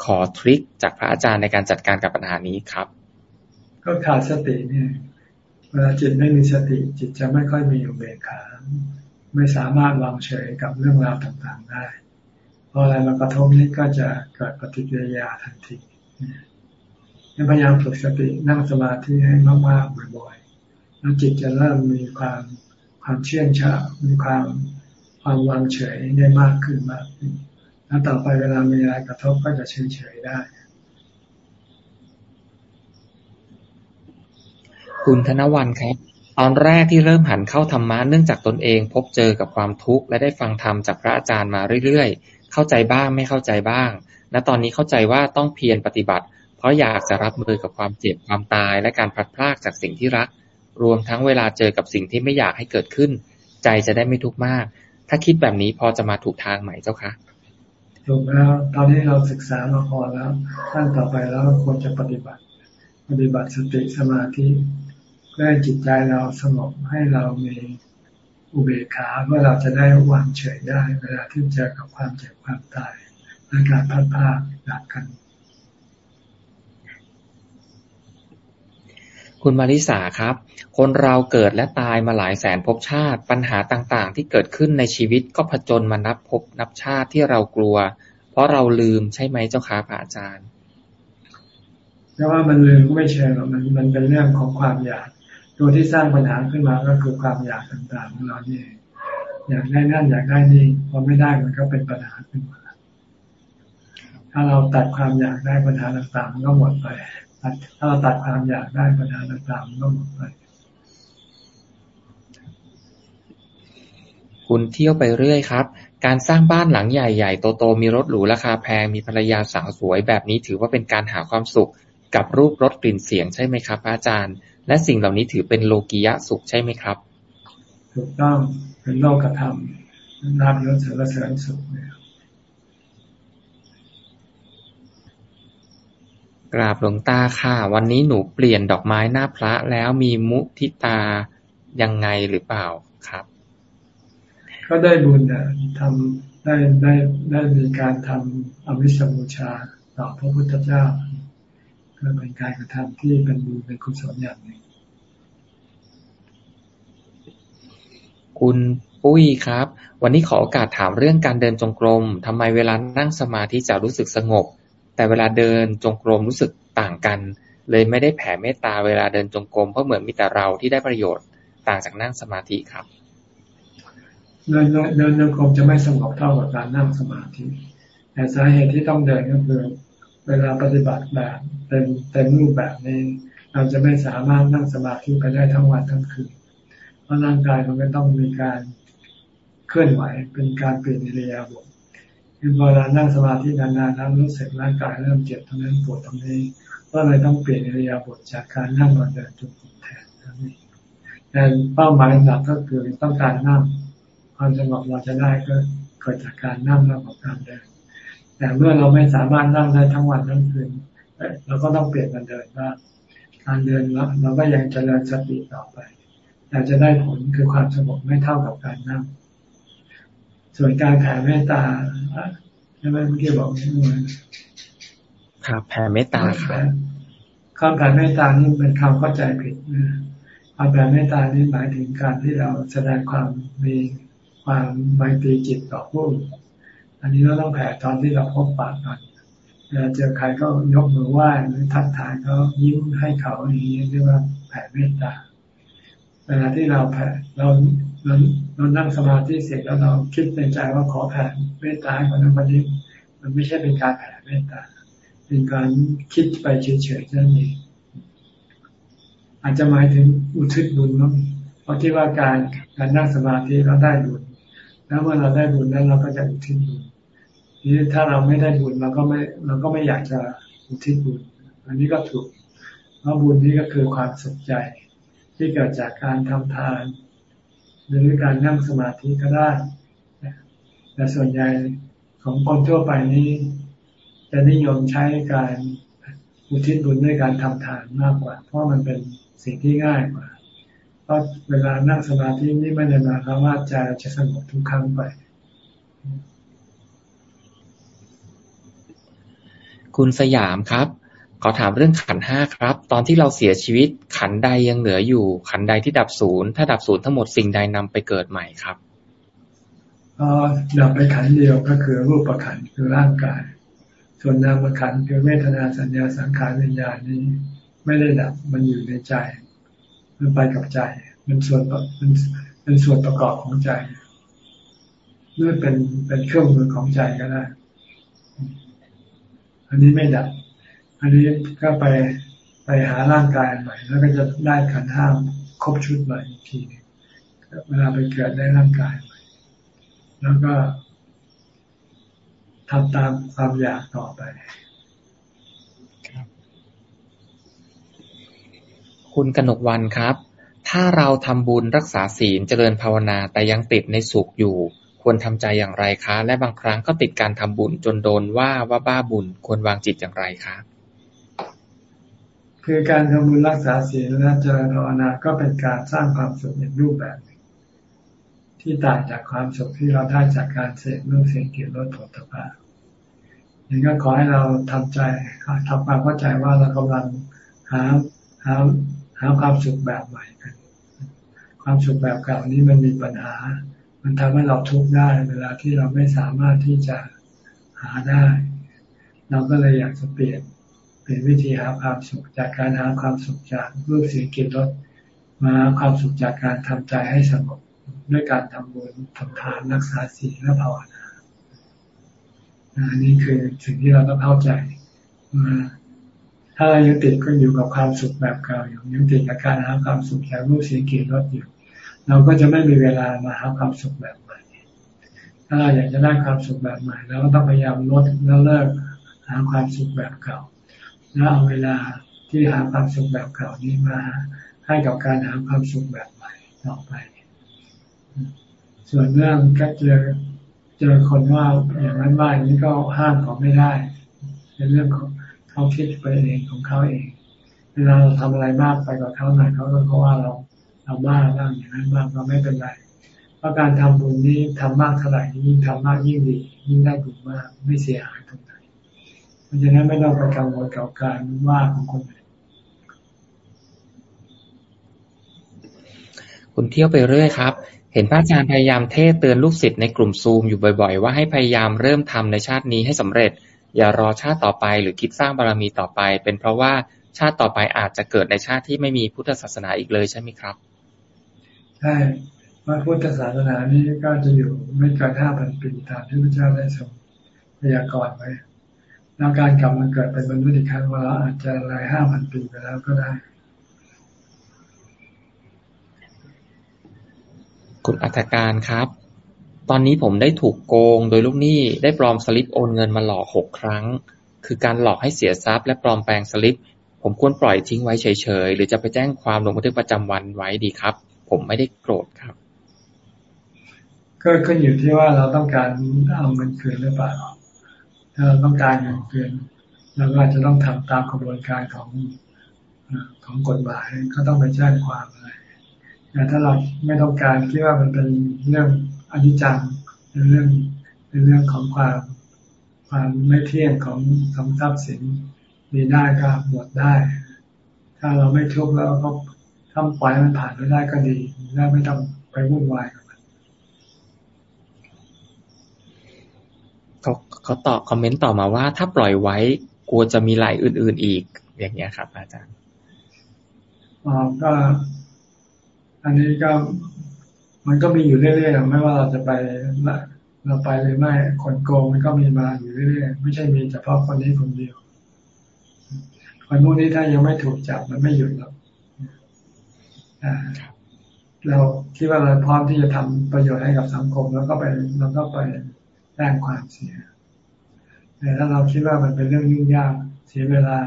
ขอทริคจากพระอาจารย์ในการจัดการกับปัญหานี้ครับ ก็ขาดสติเนี่ยเวลาจิตไม่มีสติจิตจะไม่ค่อยมีอยู่เบกขาไม่สามารถวางเฉยกับเรื่องราวต่างๆได้พออะไรมากระทบนี้ก็จะเกิดปฏิกิริยาทันที พยายามฝึกสตินั่งสมาธิให้มากๆบ่อยๆแล้วจิตจะเริ่มมีความความเชื่องช้ามีความความวางเฉยได้มากขึ้นมากขึ้นแล้วต่อไปเวลามีอะไรกระทบก็จะเฉยเฉยได้ คุณธนวันครับ ตอนแรกที่เริ่มหันเข้าธรรมะเนื่องจากตนเอง พบเจอกับความทุกข์และได้ฟังธรรมจากพระอาจารย์มาเรื่อยๆ เข้าใจบ้างไม่เข้าใจบ้าง และตอนนี้เข้าใจว่าต้องเพียรปฏิบัติ ราะอยากจะรับมือกับความเจ็บความตายและการพลัดพรากจากสิ่งที่รัก รวมทั้งเวลาเจอกับสิ่งที่ไม่อยากให้เกิดขึ้น ใจจะได้ไม่ทุกข์มาก ถ้าคิดแบบนี้พอจะมาถูกทางไหมเจ้าคะถูกแล้วตอนนี้เราศึกษามาพอแล้วขั้นต่อไปแล้วควรจะปฏิบัติ ปฏิบัติสติสมาธิเพื่อให้จิตใจเราสงบให้เรามีอุเบกขาเพื่อเราจะได้วางเฉยได้ เวลาที่เจอกับความเจ็บความตายและการพัดพาจากกัน คุณมาริสาครับ คนเราเกิดและตายมาหลายแสนภพชาติ ปัญหาต่างๆ ที่เกิดขึ้นในชีวิตก็ผจญมานับภพนับชาติที่เรากลัว เพราะเราลืมใช่ไหมเจ้าค่ะพระอาจารย์แต่ว่ามันลืมก็ไม่เชิงมันมันเป็นเรื่องของความอยากตัวที่สร้างปัญหาขึ้นมาก็คือความอยากต่างๆของเรานี่อยากได้นั่นอยากได้นี่พอไม่ได้มันก็เป็นปัญหาขึ้นมาถ้าเราตัดความอยากได้ปัญหาต่างๆมันก็หมดไป ถ้าเราตัดความอยากได้ปัญหาต่างๆก็หมดไปคุณเที่ยวไปเรื่อยครับ การสร้างบ้านหลังใหญ่ๆโตๆมีรถหรูราคาแพงมีภรรยาสาวสวยแบบนี้ถือว่าเป็นการหาความสุขกับรูปรถกลิ่นเสียงใช่ไหมครับ อาจารย์ และสิ่งเหล่านี้ถือเป็นโลกิยะสุขใช่ไหมครับ ถูกต้องเป็นโลกธรรมนาบยศเสริญเสริญสุขเนี่ย กราบหลวงตาค่ะ วันนี้หนูเปลี่ยนดอกไม้หน้าพระแล้วมีมุทิตายังไงหรือเปล่าครับ ก็ได้บุญนะทำได้ได้ได้มีการทำอวิสบูชาต่อพระพุทธเจ้าก็เป็นการกระทำที่เป็นบุญเป็นกุศลอย่างหนึ่งคุณปุ้ยครับ วันนี้ขอโอกาสถามเรื่องการเดินจงกรมทำไมเวลานั่งสมาธิจะรู้สึกสงบ แต่เวลาเดินจงกรมรู้สึกต่างกัน เลยไม่ได้แผ่เมตตาเวลาเดินจงกรมเพราะเหมือนมีแต่เราที่ได้ประโยชน์ต่างจากนั่งสมาธิครับเดินเดินจงกรมจะไม่สงบเท่ากับการนั่งสมาธิแต่สาเหตุที่ต้องเดินก็คือ เวลาปฏิบัติแบบเต็มเต็มรูปแบบนี้ เราจะไม่สามารถนั่งสมาธิไปได้ทั้งวันทั้งคืนเพราะร่างกายมันก็ต้องมีการเคลื่อนไหวเป็นการเปลี่ยนอิริยาบถ คือเวลานั่งสมาธินานๆแล้วรู้สึกร่างกายเริ่มเจ็บตรงนั้นปวดตรงนี้ก็เลยต้องเปลี่ยนอิริยาบถจากการนั่งมาเดินจุดแทนแต่เป้าหมายหลักก็คือต้องการนั่ง ความสงบเราจะได้ก็เกิดจากการนั่งมากกว่าการเดินแต่เมื่อเราไม่สามารถนั่งได้ทั้งวันทั้งคืนเราก็ต้องเปลี่ยนการเดินว่าการเดินแล้วเราก็ยังจเจริญสติต่อไปแต่จะได้ผลคือความสงบไม่เท่ากับการนั่ง ส่วนการแผ่เมตตาใช่ไหมเมื่อกี้บอกนี่มันครับแผ่เมตตาครับคำแผ่เมตตานี่เป็นคำเข้าใจผิดนะความแผ่เมตตานี่หมายถึงการที่เราแสดงความมีความไมตรีจิตต่อผู้ อันนี้เราต้องแผ่ตอนที่เราพบปะกันเวลาเจอใครก็ยกมือไหว้หรือทักทายเขายิ้มให้เขาอย่างนี้เรียกว่าแผ่เมตตาเวลาที่เราแผ่เราเรา เรานั่งสมาธิเสร็จแล้วเราคิดในใจว่าขอแผ่เมตตาคนนั้นคนนี้มันไม่ใช่เป็นการแผ่เมตตา เป็นการคิดไปเฉยๆนั่นเองอาจจะหมายถึงอุทิศบุญมั้งเพราะที่ว่าการการนั่งสมาธิเราได้บุญแล้วเมื่อเราได้บุญนั้นเราก็จะอุทิศบุญทีนี้ถ้าเราไม่ได้บุญเราก็ไม่เราก็ไม่อยากจะอุทิศบุญ อันนี้ก็ถูกเพราะบุญนี้ก็คือความสุขใจ ที่เกิดจากการทำทาน หรือการนั่งสมาธิก็ได้แต่ส่วนใหญ่ของคนทั่วไปนี้ จะนิยมใช้การอุทิศบุญด้วยการทำทานมากกว่า เพราะมันเป็นสิ่งที่ง่ายกว่า เพราะเวลานั่งสมาธินี่ไม่ได้มาความว่าใจจะสงบทุกครั้งไป คุณสยามครับ ขอถามเรื่องขันห้าครับ ตอนที่เราเสียชีวิต ขันใดยังเหลืออยู่ ขันใดที่ดับศูนย์ถ้าดับศูนย์ทั้งหมดสิ่งใดนำไปเกิดใหม่ครับดับไปขันเดียวก็คือรูปประขันคือร่างกาย ส่วนนามขันคือเวทนาสัญญาสังขารวิญญาณนี้ ไม่ได้ดับมันอยู่ในใจ มันไปกับใจเป็นส่วนเป็นเป็นส่วนประกอบของใจหรือเป็นเป็นเครื่องมือของใจก็ได้ อันนี้ไม่ดับ อันนี้ก็ไปไปหาร่างกายใหม่ แล้วก็จะได้ขันห้ามครบชุดใหม่อีกทีเวลาไปเกิดได้ร่างกายใหม่ แล้วก็ทำตามความอยากต่อไปคุณกนกวันครับ ถ้าเราทำบุญรักษาศีลเจริญภาวนาแต่ยังติดในสุขอยู่ ควรทำใจอย่างไรคะ และบางครั้งก็ติดการทำบุญจนโดนว่าว่าบ้าบุญควรวางจิตอย่างไรคะ คือการทำบุญรักษาศีลและเจริญภาวนาก็เป็นการสร้างความสุขในรูปแบบที่ต่างจากความสุขที่เราได้จากการเสพรูปเสียงกลิ่นรสผลิตภัณฑ์ยังก็ขอให้เราทำใจทำความเข้าใจว่าเรากำลังหาหาหาความสุขแบบใหม่กัน ความสุขแบบเก่านี้มันมีปัญหา มันทำให้เราทุกข์ได้เวลาที่เราไม่สามารถที่จะหาได้ เราก็เลยอยากจะเปลี่ยน เปลี่ยนวิธีหาความสุขจากการหาความสุขจากรูปเสียงกลิ่นรสมาความสุขจากการทำใจให้สงบด้วยการทำบุญทำทานรักษาศีลและภาวนาอันนี้คือสิ่งที่เราต้องเข้าใจมาถ้าเรายังติดก็อยู่กับความสุขแบบเก่าอยู่ยังติดกับการหาความสุขจากรูปเสียงกลิ่นรสอยู่เราก็จะไม่มีเวลามาหาความสุขแบบใหม่ ถ้าเราอยากจะได้ความสุขแบบใหม่เราก็ต้องพยายามลดแล้วเลิกหาความสุขแบบเก่า แล้วเอาเวลาที่หาความสุขแบบเก่านี้มาให้กับการหาความสุขแบบใหม่ต่อไป ส่วนเรื่องก็เจอเจอคนว่าอย่างนั้นว่าอย่างนี้ก็ห้ามเขาไม่ได้เป็นเรื่องของเขาคิดไปเองของเขาเอง เวลาเราทำอะไรมากไปกับเขาหน่อยเขาก็เพราว่าเราเราบ้าบ้างอย่างนั้นบ้างก็ไม่เป็นไร เพราะการทำบุญนี้ทำมากเท่าไหร่ยิ่งทำมากยิ่งดียิ่งได้บุญมากไม่เสียหายตรง ราะฉะนั้นไม่ต้องไปกังวลกับการว่าของคนอื่นคุณเที่ยวไปเรื่อยครับ เห็นพระอาจารย์พยายามเทศเตือนลูกศิษย์ในกลุ่มซูมอยู่บ่อยๆ ว่าให้พยายามเริ่มทำในชาตินี้ให้สำเร็จ อย่ารอชาติต่อไปหรือคิดสร้างบารมีต่อไป เป็นเพราะว่าชาติต่อไปอาจจะเกิดในชาติที่ไม่มีพุทธศาสนาอีกเลยใช่ไหมครับ ใช่พระพุทธศาสนานี้ก็จะอยู่ไม่เกินห้าพันปีตามที่พระเจ้าได้ทรงพยากรณ์ไว้ แล้วการกลับมาเกิดเป็นมนุษย์อีกครั้งว่าอาจจะหลายห้าพันปีไปแล้วก็ได้ คุณอัธการครับ ตอนนี้ผมได้ถูกโกงโดยลูกหนี้ได้ปลอมสลิปโอนเงินมาหลอกหกครั้ง คือการหลอกให้เสียทรัพย์และปลอมแปลงสลิป ผมควรปล่อยทิ้งไว้เฉยๆ หรือจะไปแจ้งความลงบันทึกประจำวันไว้ดีครับ ผมไม่ได้โกรธครับ ก็ขึ้นอยู่ที่ว่าเราต้องการเอาเงินคืนหรือเปล่า ถ้าเราต้องการเงินคืนเราก็อาจจะต้องทำตามกระบวนการของของกฎหมายก็ต้องไปแจ้งความอะไรแต่ถ้าเราไม่ต้องการคิดว่ามันเป็นเรื่องอนิจจังเป็นเรื่องเป็นเรื่องของความความไม่เที่ยงของของทรัพย์สินมีได้ก็หมดได้ ถ้าเราไม่ทุกข์แล้วก็ทำปล่อยมันผ่านไปได้ก็ดีแล้ไม่ต้องไปวุ่นวายกับมัน เขาตอบคอมเมนต์ต่อมาว่า ถ้าปล่อยไว้กลัวจะมีไหลอื่น ๆอีก อย่างเงี้ยครับ อาจารย์อ๋อก็ อันนี้ก็มันก็มีอยู่เรื่อยๆไม่ว่าเราจะไปเราไปหรือไม่คนโกงมันก็มีมาอยู่เรื่อยๆไม่ใช่มีเฉพาะคนนี้คนเดียวคนพวกนี้ถ้ายังไม่ถูกจับมันไม่หยุดหรอกเราคิดว่าเราพร้อมที่จะทำประโยชน์ให้กับสังคม แล้วก็ไปเราก็ไปแจ้งความเสีย แต่ถ้าเราคิดว่ามันเป็นเรื่องยุ่งยากเสียเวลา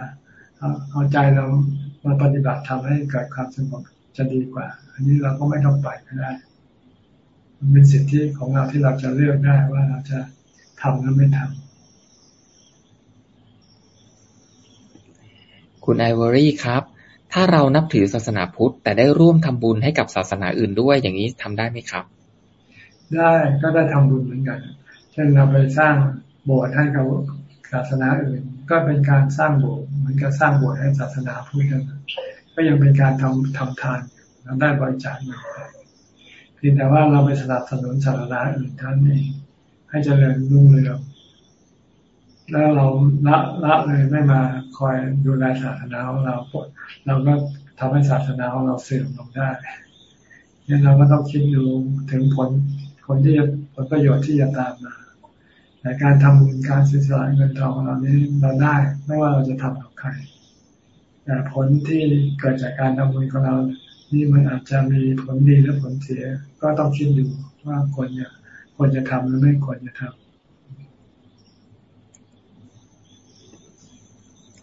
เอาใจเรามาปฏิบัติทำให้เกิดความสงบจะดีกว่า อันนี้เราก็ไม่ต้องไปก็ได้ มันเป็นสิทธิของเราที่เราจะเลือกได้ว่าเราจะทำหรือไม่ทำคุณไอวอรี่ครับ ถ้าเรานับถือศาสนาพุทธ แต่ได้ร่วมทำบุญให้กับศาสนาอื่นด้วยอย่างนี้ทำได้ไหมครับ ได้ก็ได้ทำบุญเหมือนกัน เช่นเราไปสร้าง โบสถ์ให้กับศาสนาอื่น ก็เป็นการสร้างโบสถ์เหมือนกับสร้างโบสถ์ให้ศาสนาพุทธก็ยังเป็นการทำทำทานเราได้บริจาคเงินเพียงแต่ว่าเราไปสนับสนุนศาสนาอื่นท่านเองให้เจริญรุ่งเรืองแล้วเราละละเลยไม่มาคอยดูแลศาสนาของเราปดเราก็ทำให้ศาสนาของเราเสื่อมลงได้เนี่ยเราก็ต้องคิดดูถึงผลผลที่ผลประโยชน์ที่จะตามมา แต่การทำบุญการเสียสละเงินทองของเรานี้เราได้ ไม่ว่าเราจะทำกับใครแต่ผลที่เกิดจากการทำบุญของเรา นี่มันอาจจะมีผลดีและผลเสีย ก็ต้องคิดดูว่าควรจะควรจะทำหรือไม่ควรจะทำ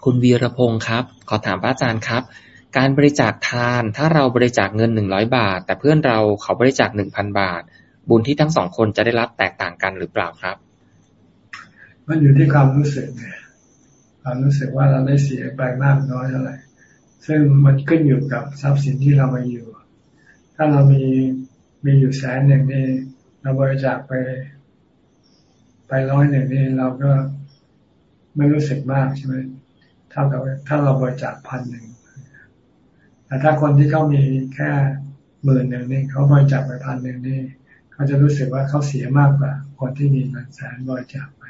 คุณวีรพงศ์ครับ ขอถามพระอาจารย์ครับ การบริจาคทานถ้าเราบริจาคเงินหนึ่งร้อยบาท แต่เพื่อนเราเขาบริจาคหนึ่งพันบาท บุญที่ทั้งสองคนจะได้รับแตกต่างกันหรือเปล่าครับ มันอยู่ที่ความรู้สึกไงความรู้สึกว่าเราได้เสียไปมากน้อยเท่าไหร่ซึ่งมันขึ้นอยู่กับทรัพย์สินที่เรามาอยู่ ถ้าเรามีมีอยู่แสนหนึ่งนี่เราบริจาคไป ไปร้อยหนึ่งนี่เราก็ไม่รู้สึกมากใช่ไหมเท่ากับถ้าเราบริจาคพันหนึ่งแต่ถ้าคนที่เขามีแค่หมื่นหนึ่งนี่เขาบริจาคไปพันหนึ่งนี่เขาจะรู้สึกว่าเขาเสียมากกว่าคนที่มีเงินแสนบริจาคไป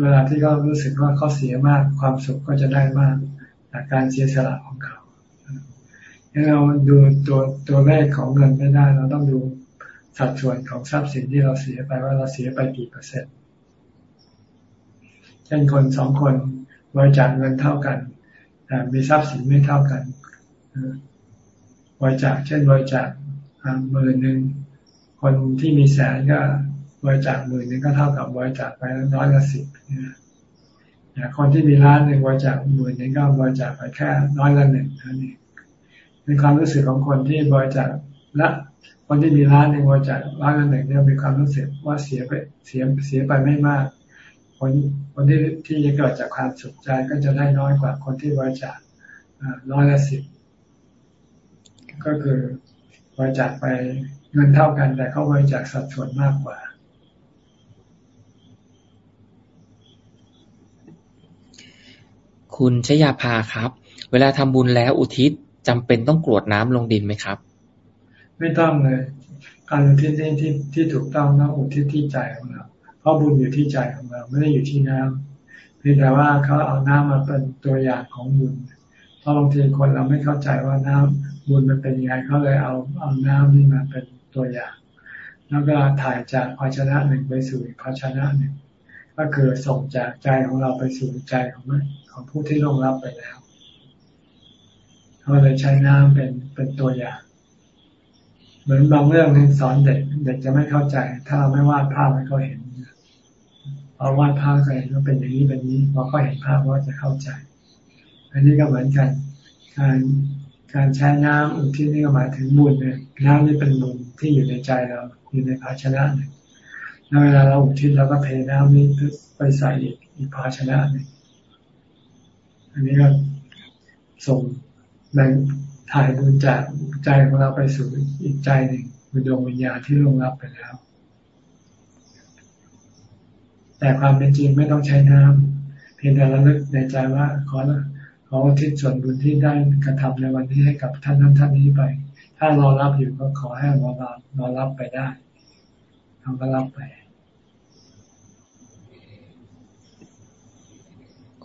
เวลาที่เขารู้สึกว่าเขาเสียมากความสุขก็จะได้มากจากการเสียสละของเขาถ้าเราดูตัวตัวเลขของเงินไม่ได้ เราต้องดูสัดส่วนของทรัพย์สินที่เราเสียไปว่าเราเสียไปกี่เปอร์เซ็นต์เช่นคนสองคนบริจาคเงินเท่ากันแต่มีทรัพย์สินไม่เท่ากันบริจาคเช่นบริจาคหมื่นหนึ่งคนที่มีแสนก็ บริจาคหมื่นนึงก็เท่ากับบริจาคไปร้อยละสิบเนี่ยคนที่มีล้านหนึ่งบริจาคหมื่นนึงก็บริจาคไปแค่น้อยละหนึ่งเท่านี้เป็นความรู้สึกของคนที่บริจาคและคนที่มีล้านหนึ่งบริจาคร้อยละหนึ่งเนี่ยมีความรู้สึกว่าเสียไปเสียเสียไปไม่มากคนคนที่ที่จะเกิดจากความสุขใจก็จะได้น้อยกว่าคนที่บริจาคร้อยละสิบก็คือบริจาคไปเงินเท่ากันแต่เขาบริจาคสัดส่วนมากกว่า คุณชยาภาครับ เวลาทำบุญแล้วอุทิศจำเป็นต้องกรวดน้ำลงดินไหมครับ ไม่ต้องเลย การอุทิศที่ที่ที่ถูกต้องต้องอุทิศที่ใจของเราเพราะบุญอยู่ที่ใจของเราไม่ได้อยู่ที่น้ำเพียงแต่ว่าเขาเอาน้ำมาเป็นตัวอย่างของบุญเพราะบางทีคนเราไม่เข้าใจว่าน้ำบุญมันเป็นยังไงเขาเลยเอาเอาน้ำนี่มาเป็นตัวอย่าง แล้วก็ถ่ายจากภาชนะหนึ่งไปสู่ภาชนะหนึ่งก็คือส่งจากใจของเราไปสู่ใจของ ของผู้ที่ร่วงรับไปแล้วเขาเลยใช้น้ำเป็นเป็นตัวอย่างเหมือนบางเรื่องนี่สอนเด็กเด็กจะไม่เข้าใจ ถ้าเราไม่วาดภาพให้เขาเห็นพอวาดภาพไปก็เป็นอย่างนี้เป็นนี้พอเขาเห็นภาพว่าจะเข้าใจ อันนี้ก็เหมือนกัน การการใช้น้ำอุทิศนี่ก็หมายถึงบุญเนี่ยน้ำนี่เป็นบุญที่อยู่ในใจเราอยู่ในภาชนะหนึ่งแล้วเวลาเราอุทิศเราก็เทน้ำนี้ไปใส่อีกอีกภาชนะหนึ่ง อันนี้ก็ส่งแบ่งถ่ายบุญจากใจของเราไปสู่อีกใจหนึ่งเป็นดวงวิญญาณที่ลงรับไปแล้ว แต่ความเป็นจริงไม่ต้องใช้น้ำเพียงแต่ระลึกในใจว่าขอขอทิศส่วนบุญที่ได้กระทำในวันนี้ให้กับท่านนั้นท่านนี้ไป ถ้ารอรับอยู่ก็ขอให้รอรับรอรับไปได้ทำก็รับไป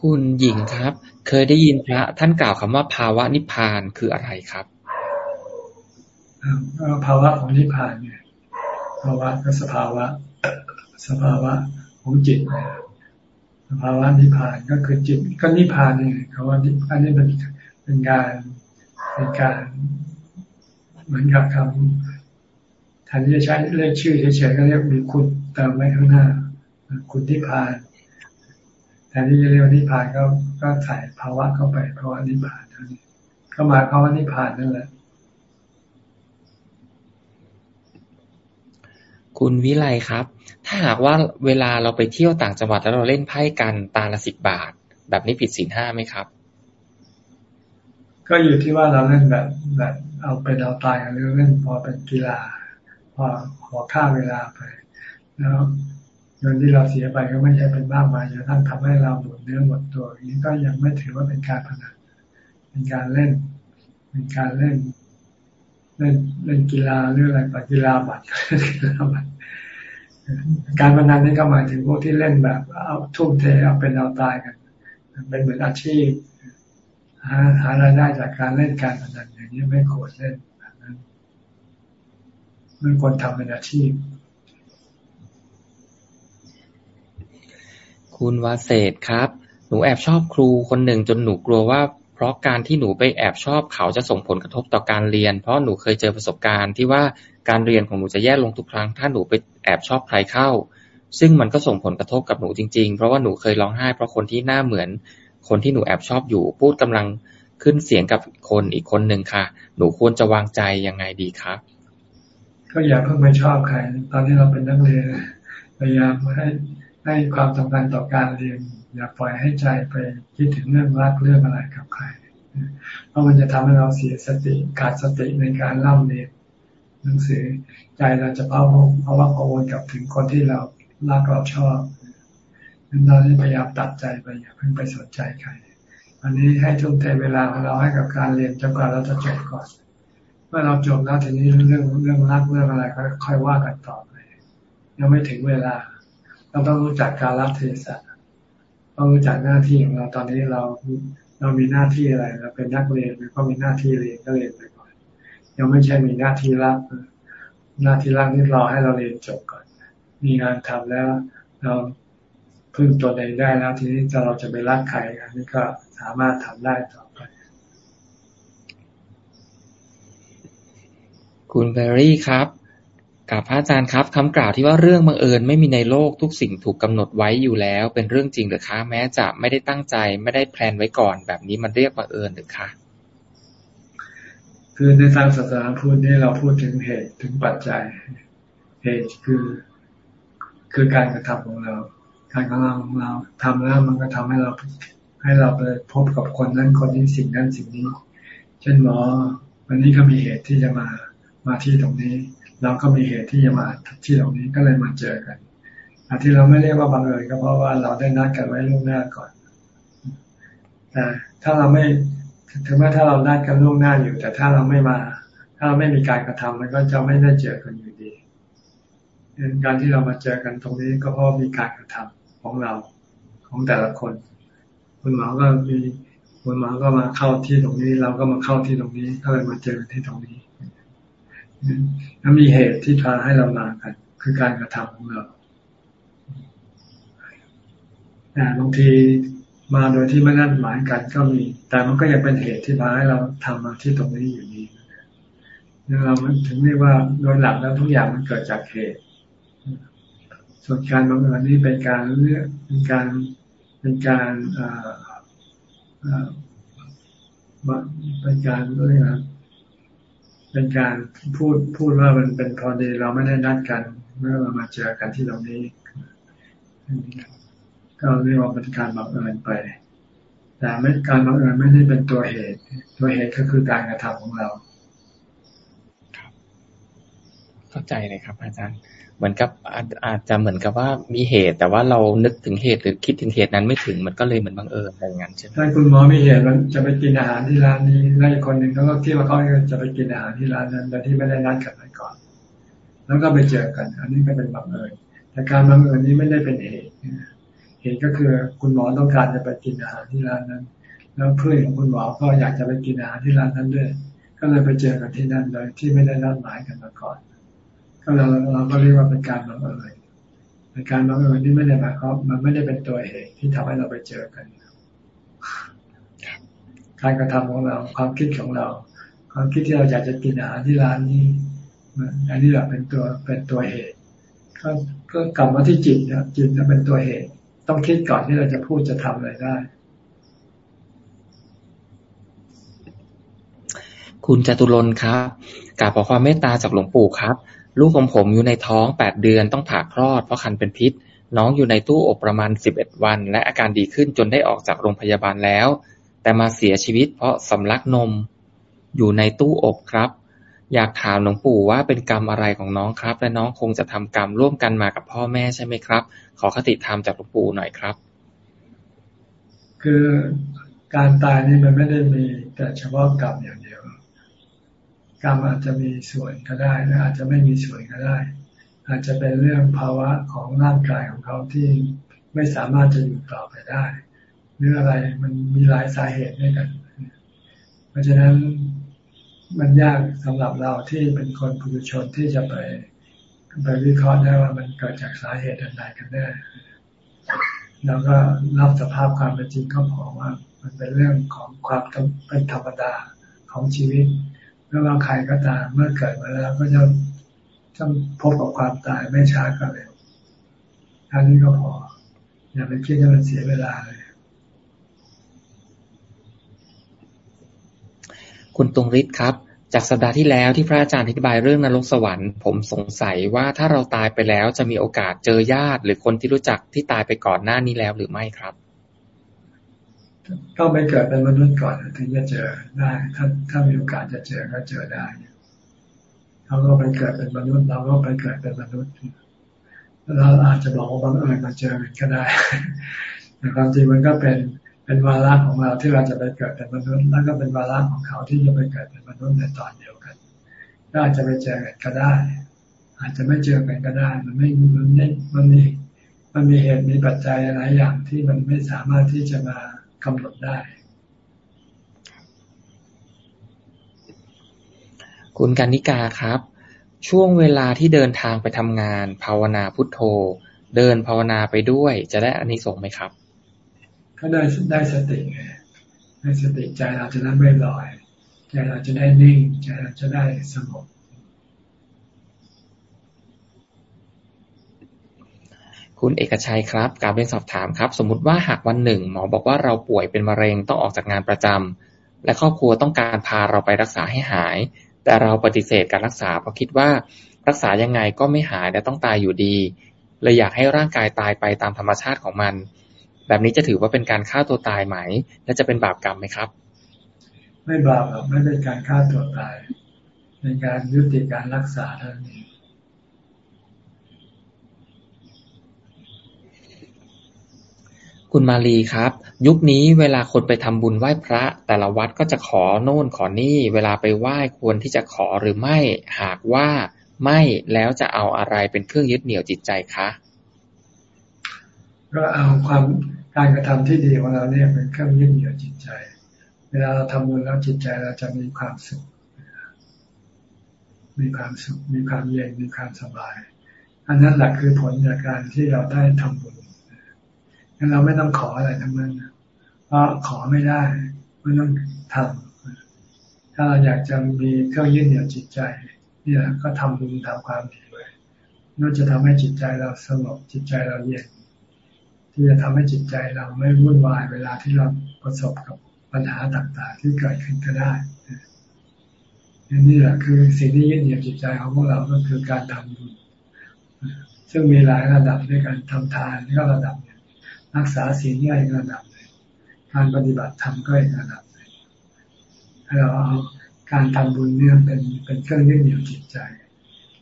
คุณหญิงครับ เคยได้ยินพระท่านกล่าวคำว่าภาวะนิพพานคืออะไรครับภาวะของนิพพานเนี่ยภาวะก็สภาวะ สภาวะของจิตสภาวะนิพพานก็คือจิตก็นิพพานนี่คำว่าอันนี้เป็นเป็นการเป็นการเหมือนกับคำแทนที่จะใช้เรียกชื่อเฉยๆก็เรียกมีคุณติมไว้ข้างหน้า คุณนิพพาน ทนที่จะเรียกนิพพานก็ก็ใส่ภาวะเข้าไปภาวะนิพพานเท่านี้ก็มาภาวะนิพพานนั่นแหละ คุณวิไลครับ ถ้าหากว่าเวลาเราไปเที่ยวต่างจังหวัดแล้วเราเล่นไพ่กันตาละสิบบาท แบบนี้ผิดศีลห้าไหมครับ ก็อยู่ที่ว่าเราเล่นแบบแบบเอาเป็นเอาตายกันหรือเล่นพอเป็นกีฬา พอขอค่าเวลาไป แล้ว เงินที่เราเสียไปก็ไม่ใช่เป็นมากมายจนทั้งทำให้เราหมดเนื้อหมดตัวนี้ก็ยังไม่ถือว่าเป็นการพนันเป็นการเล่น เป็นการเล่น เล่นเล่นกีฬาหรืออะไรปกีฬาบัตรกีฬาบัตรการพนันนี่ก็หมายถึงพวกที่เล่นแบบเอาทุ่มเทเอาเป็นเอาตายกันเป็นเหมือนอาชีพหาหารายได้จากการเล่นการพนันอย่างนี้ไม่ควรเล่นแบบนั้นไม่ควรทำเป็นอาชีพ คุณวาเศษครับ หนูแอบชอบครูคนหนึ่งจนหนูกลัวว่า เพราะการที่หนูไปแอบชอบเขาจะส่งผลกระทบต่อการเรียน เพราะหนูเคยเจอประสบการณ์ที่ว่าการเรียนของหนูจะแย่ลงทุกครั้ง ถ้าหนูไปแอบชอบใครเข้า ซึ่งมันก็ส่งผลกระทบกับหนูจริงๆ เพราะว่าหนูเคยร้องไห้เพราะคนที่หน้าเหมือน คนที่หนูแอบชอบอยู่ พูดกำลังขึ้นเสียงกับคนอีกคนหนึ่งค่ะ หนูควรจะวางใจยังไงดีครับก็อย่าเพิ่งไปชอบใคร ตอนที่เราเป็นนักเรียนพยายามให้ ให้ความสำคัญต่อการเรียน อย่าปล่อยให้ใจไปคิดถึงเรื่องรักเรื่องอะไรกับใคร เพราะมันจะทำให้เราเสียสติขาดสติในการเล่าเรียนหนังสือใจเราจะเพราะเพราะว่ากังวลกับถึงคนที่เรารักเราชอบนั้นเราพยายามตัดใจไปอย่าเพิ่งไปสนใจใครอันนี้ให้ทุ่มเทเวลาของเราให้กับการเรียนจนกว่าเราจะจบก่อน เมื่อเราจบแล้วทีนี้เรื่องเรื่องรักเรื่องอะไรก็ค่อยว่ากันต่อไปยังไม่ถึงเวลา เราต้องรู้จักการรับเทศะต้องรู้จักหน้าที่ของเราตอนนี้เราเรามีหน้าที่อะไรเราเป็นนักเรียนก็มีหน้าที่เรียนก็เรียนไปก่อน ยังไม่ใช่มีหน้าที่รับหน้าที่รับนี่รอให้เราเรียนจบก่อน มีงานทำแล้ว เราพึ่งตัวเองได้แล้วทีนี้จะเราจะไปรักใครอันนี้ก็สามารถทำได้ต่อไป คุณเบอรี่ครับ กับพระอาจารย์ครับคำกล่าวที่ว่าเรื่องบังเอิญไม่มีในโลกทุกสิ่งถูกกำหนดไว้อยู่แล้ว เป็นเรื่องจริงหรือคะแม้จะไม่ได้ตั้งใจไม่ได้แพลนไว้ก่อน แบบนี้มันเรียกบังเอิญหรือคะคือในทางศาสนาพุทธนี่เราพูดถึงเหตุถึงปัจจัย เหตุคือคือการกระทำของเรา การกระทำของเราทำแล้วมันก็ทำให้เราให้เราไปพบกับคนนั้นคนนี้สิ่งนั้นสิ่งนี้ เช่นหมอวันนี้ก็มีเหตุที่จะมามาที่ตรงนี้ เราก็มีเหตุที่จะมาที่ตรงนี้ก็เลยมาเจอกันอาที่เราไม่เรียกว่าบังเอิญก็เพราะว่าเราได้นัดกันไว้ล่วงหน้าก่อนแต่ถ้าเราไม่ถึงแม้ถ้าเรานัดกันล่วงหน้าอยู่ แต่ถ้าเราไม่มา ถ้าเราไม่มีการกระทำมันก็จะไม่ได้เจอกันอยู่ดีการที่เรามาเจอกันตรงนี้ก็เพราะมีการกระทำของเราของแต่ละคน คุณหมอก็มีคุณหมอก็มาเข้าที่ตรงนี้ เราก็มาเข้าที่ตรงนี้ก็เลยมาเจอที่ตรงนี้ แล้วมีเหตุที่พาให้เรามากัน คือการกระทำของเราแต่บางทีมาโดยที่ไม่นัดหมายกันก็มี แต่มันก็ยังเป็นเหตุที่พาให้เราทำมาที่ตรงนี้อยู่ดีเราถึงเรียกว่าโดยหลักแล้วทุกอย่างมันเกิดจากเหตุ ส่วนการบังเอิญนี่เป็นการเลือกเป็นการเป็นการเป็นการเรียก เป็นการพูดพูดว่ามันเป็นพอดีเราไม่ได้นัดกันเมื่อเรามาเจอกันที่ตรงนี้ ก็เรียกว่าเป็นการบังเอิญไป แต่ไม่การบังเอิญไม่ได้เป็นตัวเหตุ ตัวเหตุก็คือการกระทำของเรา เข้าใจเลยครับ อาจารย์ เหมือนกับอาจจะเหมือนกับว่ามีเหตุ แต่ว่าเรานึกถึงเหตุหรือคิดถึงเหตุนั้นไม่ถึงมันก็เลยเหมือนบังเอิญอะไรอย่างนั้นใช่ไหมถ้าคุณหมอมีเหตุมันจะไปกินอาหารที่ร้านนี้แล้วอีกคนหนึ่งเขาก็คิดว่าเขาจะไปกินอาหารที่ร้านนั้นโดยที่ไม่ได้นัดกันไว้ก่อน แล้วก็ไปเจอกัน อันนี้ก็เป็นบังเอิญแต่การบังเอิญนี้ไม่ได้เป็นเหตุเหตุก็คือคุณหมอต้องการจะไปกินอาหารที่ร้านนั้น แล้วเพื่อนของคุณหมอก็อยากจะไปกินอาหารที่ร้านนั้นด้วย ก็เลยไปเจอกันที่นั่นโดยที่ไม่ได้นัดหมายกันมาก่อน ก็เราเราก็เรียกว่าเป็นการบังเอิญในการบังเอิญที่ไม่ได้หมายความมันไม่ได้เป็นตัวเหตุที่ทำให้เราไปเจอกันการกระทำของเราความคิดของเรา ความคิดที่เราอยากจะกินอาหารที่ร้านนี้อันนี้แหละเป็นตัวเป็นตัวเหตุก็ก็กลับมาที่จิตนะจิตจะเป็นตัวเหตุ ต้องคิดก่อนที่เราจะพูดจะทำอะไรได้ คุณจตุรนครับกราบขอความเมตตาจากหลวงปู่ครับ ลูกของผมอยู่ในท้องแปดเดือนต้องผ่าคลอดเพราะคันเป็นพิษ น้องอยู่ในตู้อบประมาณสิบเอ็ดวัน และอาการดีขึ้นจนได้ออกจากโรงพยาบาลแล้ว แต่มาเสียชีวิตเพราะสำลักนม อยู่ในตู้อบครับ อยากถามหลวงปู่ว่าเป็นกรรมอะไรของน้องครับ และน้องคงจะทำกรรมร่วมกันมากับพ่อแม่ใช่ไหมครับ ขอคติธรรมจากหลวงปู่หน่อยครับ คือการตายนี่มันไม่ได้มีแต่เฉพาะกรรมอย่าง กรรมอาจจะมีส่วนก็ได้และอาจจะไม่มีส่วนก็ได้ อาจจะเป็นเรื่องภาวะของร่างกายของเขาที่ไม่สามารถจะอยู่ต่อไปได้ หรืออะไรมันมีหลายสาเหตุด้วยกัน เพราะฉะนั้นมันยากสำหรับเราที่เป็นคนผู้ชนที่จะไปไปวิเคราะห์ได้ว่ามันเกิดจากสาเหตุอะไรกันแน่แล้วก็รับสภาพความเป็นจริงก็พอว่า มันเป็นเรื่องของความเป็นธรรมดาของชีวิต ไม่ว่าใครก็ตามเมื่อเกิดมาแล้วก็จะต้องพบกับความตายไม่ช้าก็เร็วท่านี้ก็พอ อย่าไปคิดให้มันเสียเวลาเลย คุณตรงฤทธิ์ครับ จากสัปดาห์ที่แล้วที่พระอาจารย์อธิบายเรื่องนรกสวรรค์ผมสงสัยว่าถ้าเราตายไปแล้วจะมีโอกาสเจอญาติ หรือคนที่รู้จักที่ตายไปก่อนหน้านี้แล้วหรือไม่ครับ ต้องไปเกิดเป็นมนุษย์ก่อนถึงจะเจอได้ ถ้าถ้ามีโอกาสจะเจอก็เจอได้เขาก็ไปเกิดเป็นมนุษย์เราก็ไปเกิดเป็นมนุษย์เราอาจจะบอกว่าบังเอิญมาเจอกันก็ได้แต่ความจริงมันก็เป็นเป็นวาระของเราที่เราจะไปเกิดเป็นมนุษย์ แล้วก็เป็นวาระของเขาที่จะไปเกิดเป็นมนุษย์ในตอนเดียวกันก็อาจจะไปเจอกันก็ได้ อาจจะไม่เจอกันก็ได้ มันไม่มันไม่มันมีมันมีเหตุมีปัจจัยหลายอย่างที่มันไม่สามารถที่จะมา กำหนดได้ คุณกานิกาครับ ช่วงเวลาที่เดินทางไปทำงาน ภาวนาพุทโธ เดินภาวนาไปด้วย จะได้อานิสงส์ไหมครับ ก็ได้ได้สติไงได้สติใจเราจะได้ไม่ลอย ใจเราจะได้นิ่ง ใจเราจะได้สงบ คุณเอกชัยครับการเป็นสอบถามครับ สมมติว่าหากวันหนึ่ง หมอบอกว่าเราป่วยเป็นมะเร็งต้องออกจากงานประจำและครอบครัวต้องการพาเราไปรักษาให้หาย แต่เราปฏิเสธการรักษาเพราะคิดว่ารักษายังไงก็ไม่หายและต้องตายอยู่ดีเลยอยากให้ร่างกายตายไปตามธรรมชาติของมัน แบบนี้จะถือว่าเป็นการฆ่าตัวตายไหม และจะเป็นบาปกรรมไหมครับ ไม่บาปหรอกไม่เป็นการฆ่าตัวตายเป็นการยุติการรักษาเท่านี้ คุณมาลีครับ ยุคนี้เวลาคนไปทำบุญไหว้พระ แต่ละวัดก็จะขอโน่นขอนี่ เวลาไปไหว้ควรที่จะขอหรือไม่ หากว่าไม่แล้วจะเอาอะไรเป็นเครื่องยึดเหนี่ยวจิตใจคะก็เอาความการกระทำที่ดีของเราเนี่ยเป็นเครื่องยึดเหนี่ยวจิตใจ เวลาเราทำบุญแล้วจิตใจเราจะมีความสุข มีความสุข มีความเย็น มีความสบาย อันนั้นแหละคือผลจากการที่เราได้ทำบุญ งั้นเราไม่ต้องขออะไรทั้งนั้นเพราะขอไม่ได้ไม่ต้องทำถ้าเราอยากจะมีเครื่องยึดเหนี่ยวจิตใจเนี่ยก็ทำบุญทำความดีไว้น่าจะทำให้จิตใจเราสงบจิตใจเราเย็นที่จะทำให้จิตใจเราไม่วุ่นวาย เวลาที่เราประสบกับปัญหาต่างๆ ที่เกิดขึ้นก็ได้นี่แหละคือสิ่งที่ยึดเหนี่ยวจิตใจของพวกเราก็คือการทำบุญซึ่งมีหลายระดับด้วยการทำทานก็ระดับ รักษาศีลก็อีกระดับหนึ่งการปฏิบัติธรรมก็อีกระดับหนึ่งให้เราเอาการทำบุญเนี่ยเป็นเป็นเครื่องยึดเหนี่ยวจิตใจ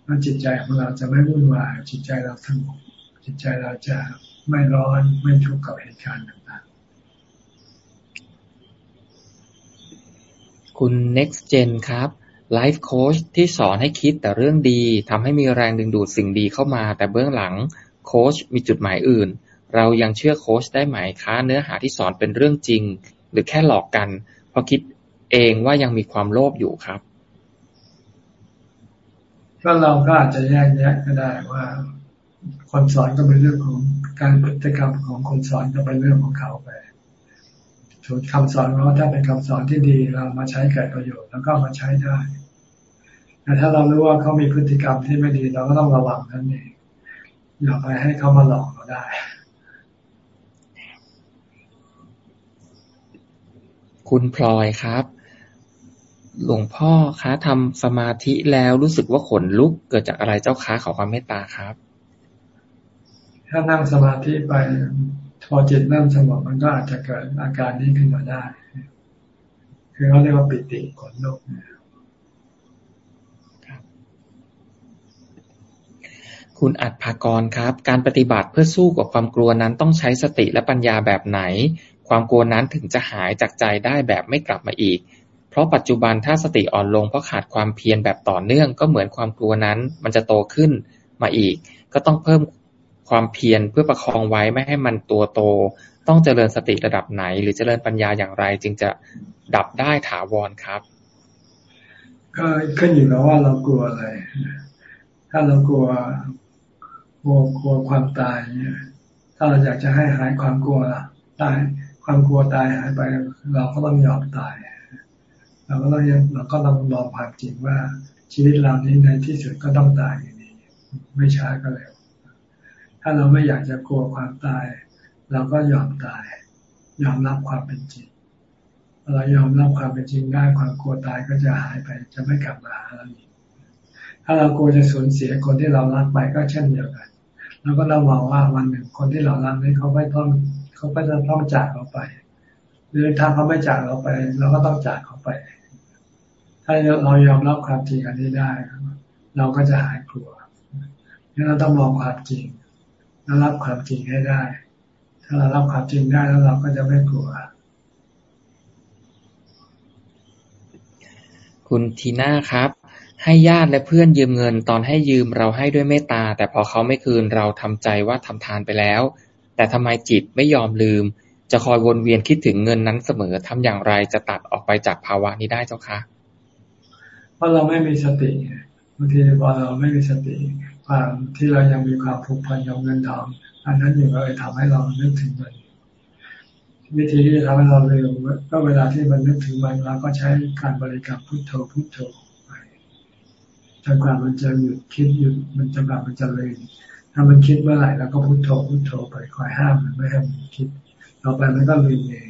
ว่าจิตใจของเราจะไม่วุ่นวายจิตใจเราสงบจิตใจเราจะไม่ร้อนไม่ทุกข์กับเหตุการณ์ต่างๆ คุณ next gen ครับไลฟ์โค้ชที่สอนให้คิดแต่เรื่องดีทำให้มีแรงดึงดูดสิ่งดีเข้ามา แต่เบื้องหลังโค้ชมีจุดหมายอื่น เรายังเชื่อโค้ชได้ไหมคะ เนื้อหาที่สอนเป็นเรื่องจริง หรือแค่หลอกกัน เพราะคิดเองว่ายังมีความโลภอยู่ครับ ก็เราก็อาจจะแยกแยะก็ได้ว่า คนสอนก็เป็นเรื่องของการพฤติกรรมของคนสอนก็เป็นเรื่องของเขาไปส่วนคำสอนเราถ้าเป็นคำสอนที่ดีเรามาใช้เกิดประโยชน์แล้วก็มาใช้ได้แต่ถ้าเรารู้ว่าเขามีพฤติกรรมที่ไม่ดีเราก็ต้องระวังนั่นเองอย่าไปให้เขามาหลอกเราได้ คุณพลอยครับ หลวงพ่อคะทำสมาธิแล้วรู้สึกว่าขนลุกเกิดจากอะไรเจ้าค้าขอความเมตตาครับ ถ้านั่งสมาธิไปพอจิตเริ่มสงบมันก็อาจจะเกิดอาการนี้ขึ้นมาได้ คือเขาเรียกว่าปิติขนลุกคุณอัดภากรครับ การปฏิบัติเพื่อสู้กับความกลัวนั้นต้องใช้สติและปัญญาแบบไหน ความกลัวนั้นถึงจะหายจากใจได้แบบไม่กลับมาอีก เพราะปัจจุบันถ้าสติอ่อนลงเพราะขาดความเพียรแบบต่อเนื่องก็เหมือนความกลัวนั้น มันจะโตขึ้นมาอีก ก็ต้องเพิ่มความเพียรเพื่อประคองไว้ไม่ให้มันตัวโต ต้องเจริญสติระดับไหน หรือเจริญปัญญาอย่างไร จึงจะดับได้ถาวรครับ ก็ขึ้นอยู่กับว่าเรากลัวอะไร ถ้าเรากลัวกลัวกลัวความตายเนี่ย ถ้าเราอยากจะให้หายความกลัวตาย ความกลัวตายหายไป เราก็ต้องยอมตาย เราก็ต้องเราก็ต้องมองความจริงว่าชีวิตเรานี้ในที่สุดก็ต้องตายอย่างนี้ไม่ช้าก็เร็วถ้าเราไม่อยากจะกลัวความตาย เราก็ยอมตาย ยอมรับความเป็นจริงเรายอมรับความเป็นจริงได้ความกลัวตายก็จะหายไป จะไม่กลับมาหาเราอีกถ้าเรากลัวจะสูญเสียคนที่เรารักไปก็เช่นเดียวกันเราก็ต้องมองว่าวันหนึ่งคนที่เรารักนี้เขาไม่ต้อง เขาก็จะต้องจากเราไป หรือถ้าเขาไม่จากเราไป เราก็ต้องจากเขาไป ถ้าเรายอมรับความจริงอันนี้ได้ เราก็จะหายกลัวงั้นเราต้องมองความจริงเรารับความจริงให้ได้ ถ้าเรารับความจริงได้แล้วเราก็จะไม่กลัว คุณทีน่าครับ ให้ญาติและเพื่อนยืมเงิน ตอนให้ยืมเราให้ด้วยเมตตา แต่พอเขาไม่คืนเราทำใจว่าทำทานไปแล้ว แต่ทำไมจิตไม่ยอมลืม จะคอยวนเวียนคิดถึงเงินนั้นเสมอทำอย่างไรจะตัดออกไปจากภาวะนี้ได้เจ้าคะเพราะเราไม่มีสติบางทีพอเราไม่มีสติความที่เรายังมีความผูกพันกับเงินทองอันนั้นอยู่ก็เลยทำให้เรานึกถึงมันวิธีที่จะทำให้เราเร็วก็เวลาที่มันนึกถึงมันเราก็ใช้การบริกรรมพุทโธพุทโธไปจนกว่ามันจะหยุดคิดหยุดมันจะแบบมันจะเลย ถ้ามันคิดเมื่อไหร่เราก็พุทโธพุทโธไปคอยห้ามมันไม่ให้มันคิดต่อไปมันก็ลืมเอง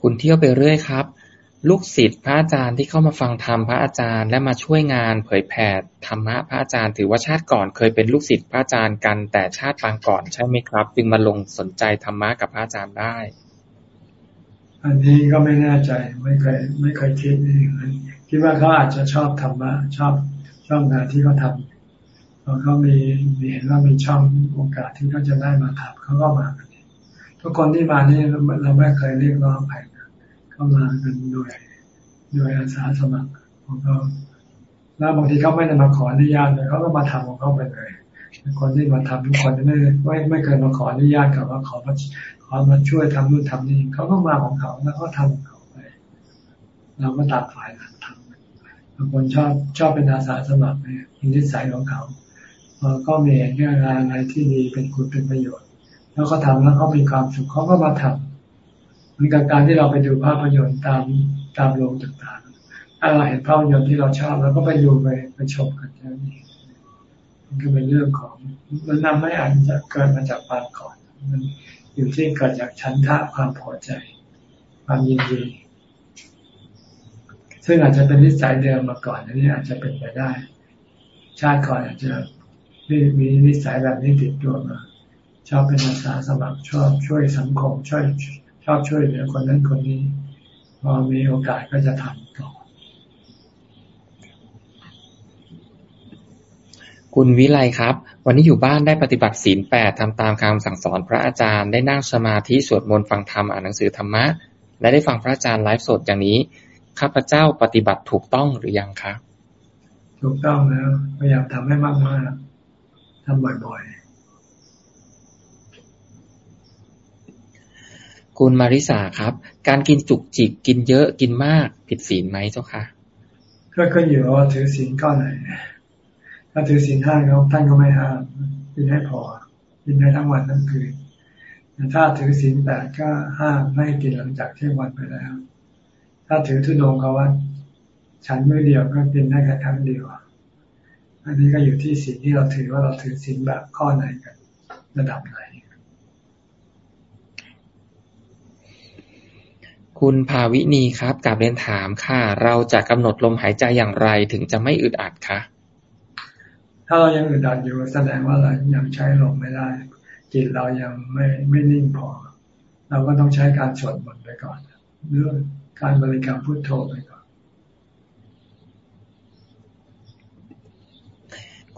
คุณเที่ยวไปเรื่อยครับ ลูกศิษย์พระอาจารย์ที่เข้ามาฟังธรรมพระอาจารย์ และมาช่วยงานเผยแผ่ธรรมะพระอาจารย์ ถือว่าชาติก่อนเคยเป็นลูกศิษย์พระอาจารย์กัน แต่ชาติปางก่อนใช่ไหมครับ จึงมาลงสนใจธรรมะกับพระอาจารย์ได้ อันนี้ก็ไม่แน่ใจไม่เคยไม่เคยคิดนี่ คิดว่าเขาอาจจะชอบธรรมะชอบชอบงานที่เขาทำพอเขามีมีเห็นว่ามีช่องโอกาสที่เขาจะได้มาทำเขาก็มากันทุกคนที่มานี่เราไม่เคยเรียกร้องใครเข้ามากันโดยโดยอาสาสมัครของเขาแล้วบางทีเขาไม่ได้มาขออนุญาตเลยเขาก็มาทำของเขาไปเลยคนที่มาทำทุกคนไม่ไม่ไม่เคยมาขออนุญาตกับว่าขอมาขอมาช่วยทำนู่นทำนี่เขาก็มาของเขาแล้วก็ทำของเขาไป เราก็ตัดฝ่ายหลังทำ บางคนชอบชอบเป็นอาสาสมัครเนี่ยนิสัยของเขาพอก็มีเรื่องอะไรที่ดีเป็นคุณเป็นประโยชน์ แล้วก็ทำแล้วเขามีความสุขเขาก็มาทำเหมือนกับการที่เราไปดูภาพยนตร์ตามตามโรงต่างๆ ถ้าเราเห็นภาพยนตร์ที่เราชอบเราก็ไปดูไปไปชมกันนั่นเองมันก็เป็นเรื่องของมันนำไม่อาจจะเกิดมาจากปางก่อนมันอยู่ที่เกิดจากชั้นท่าความพอใจ ความยินดี ซึ่งอาจจะเป็นนิสัยเดิมมาก่อนอันนี้อาจจะเป็นไปได้ ชาติก่อนอาจจะมีนิสัยแบบนี้ติดตัวมา ชอบเป็นอาสาสมัครชอบช่วยสังคมช่วยชอบช่วยเหลือคนนั้นคนนี้ พอมีโอกาสก็จะทำต่อ คุณวิไลครับ วันนี้อยู่บ้านได้ปฏิบัติศีลแปดทำตามคำสั่งสอนพระอาจารย์ได้นั่งสมาธิสวดมนต์ฟังธรรมอ่านหนังสือธรรมะ และได้ฟังพระอาจารย์ไลฟ์สดอย่างนี้ ข้าพเจ้าปฏิบัติถูกต้องหรือยังครับถูกต้องแล้วพยายามทำให้มากๆทำบ่อยๆ คุณมาริสาครับ การกินจุกจิกกินเยอะกินมากผิดศีลไหมเจ้าคะก็ขึ้นอยู่ว่าถือศีลก้อนไหน ถ้าถือศีลห้าเขาท่านก็ไม่ห้ามกินให้พอกินได้ทั้งวันทั้งคืนแต่ถ้าถือศีลแปดก็ห้ามไม่กินหลังจากเที่ยงวันไปแล้ว ถ้าถือทุดงเขาว่าฉันมือเดียวก็กินได้แค่ครั้งเดียว อันนี้ก็อยู่ที่ศีลที่เราถือว่าเราถือศีลแบบข้อไหนกัน ระดับไหน คุณภาวินีครับกับเรียนถามค่ะ เราจะกำหนดลมหายใจอย่างไรถึงจะไม่อึดอัดคะถ้าเรายังอึดอัดอยู่แสดงว่าเรายังใช้ลมไม่ได้จิตเรายังไม่ไม่นิ่งพอ เราก็ต้องใช้การสวดมนต์ไปก่อนหรือ การบริกรรมพุทโธไปก่อน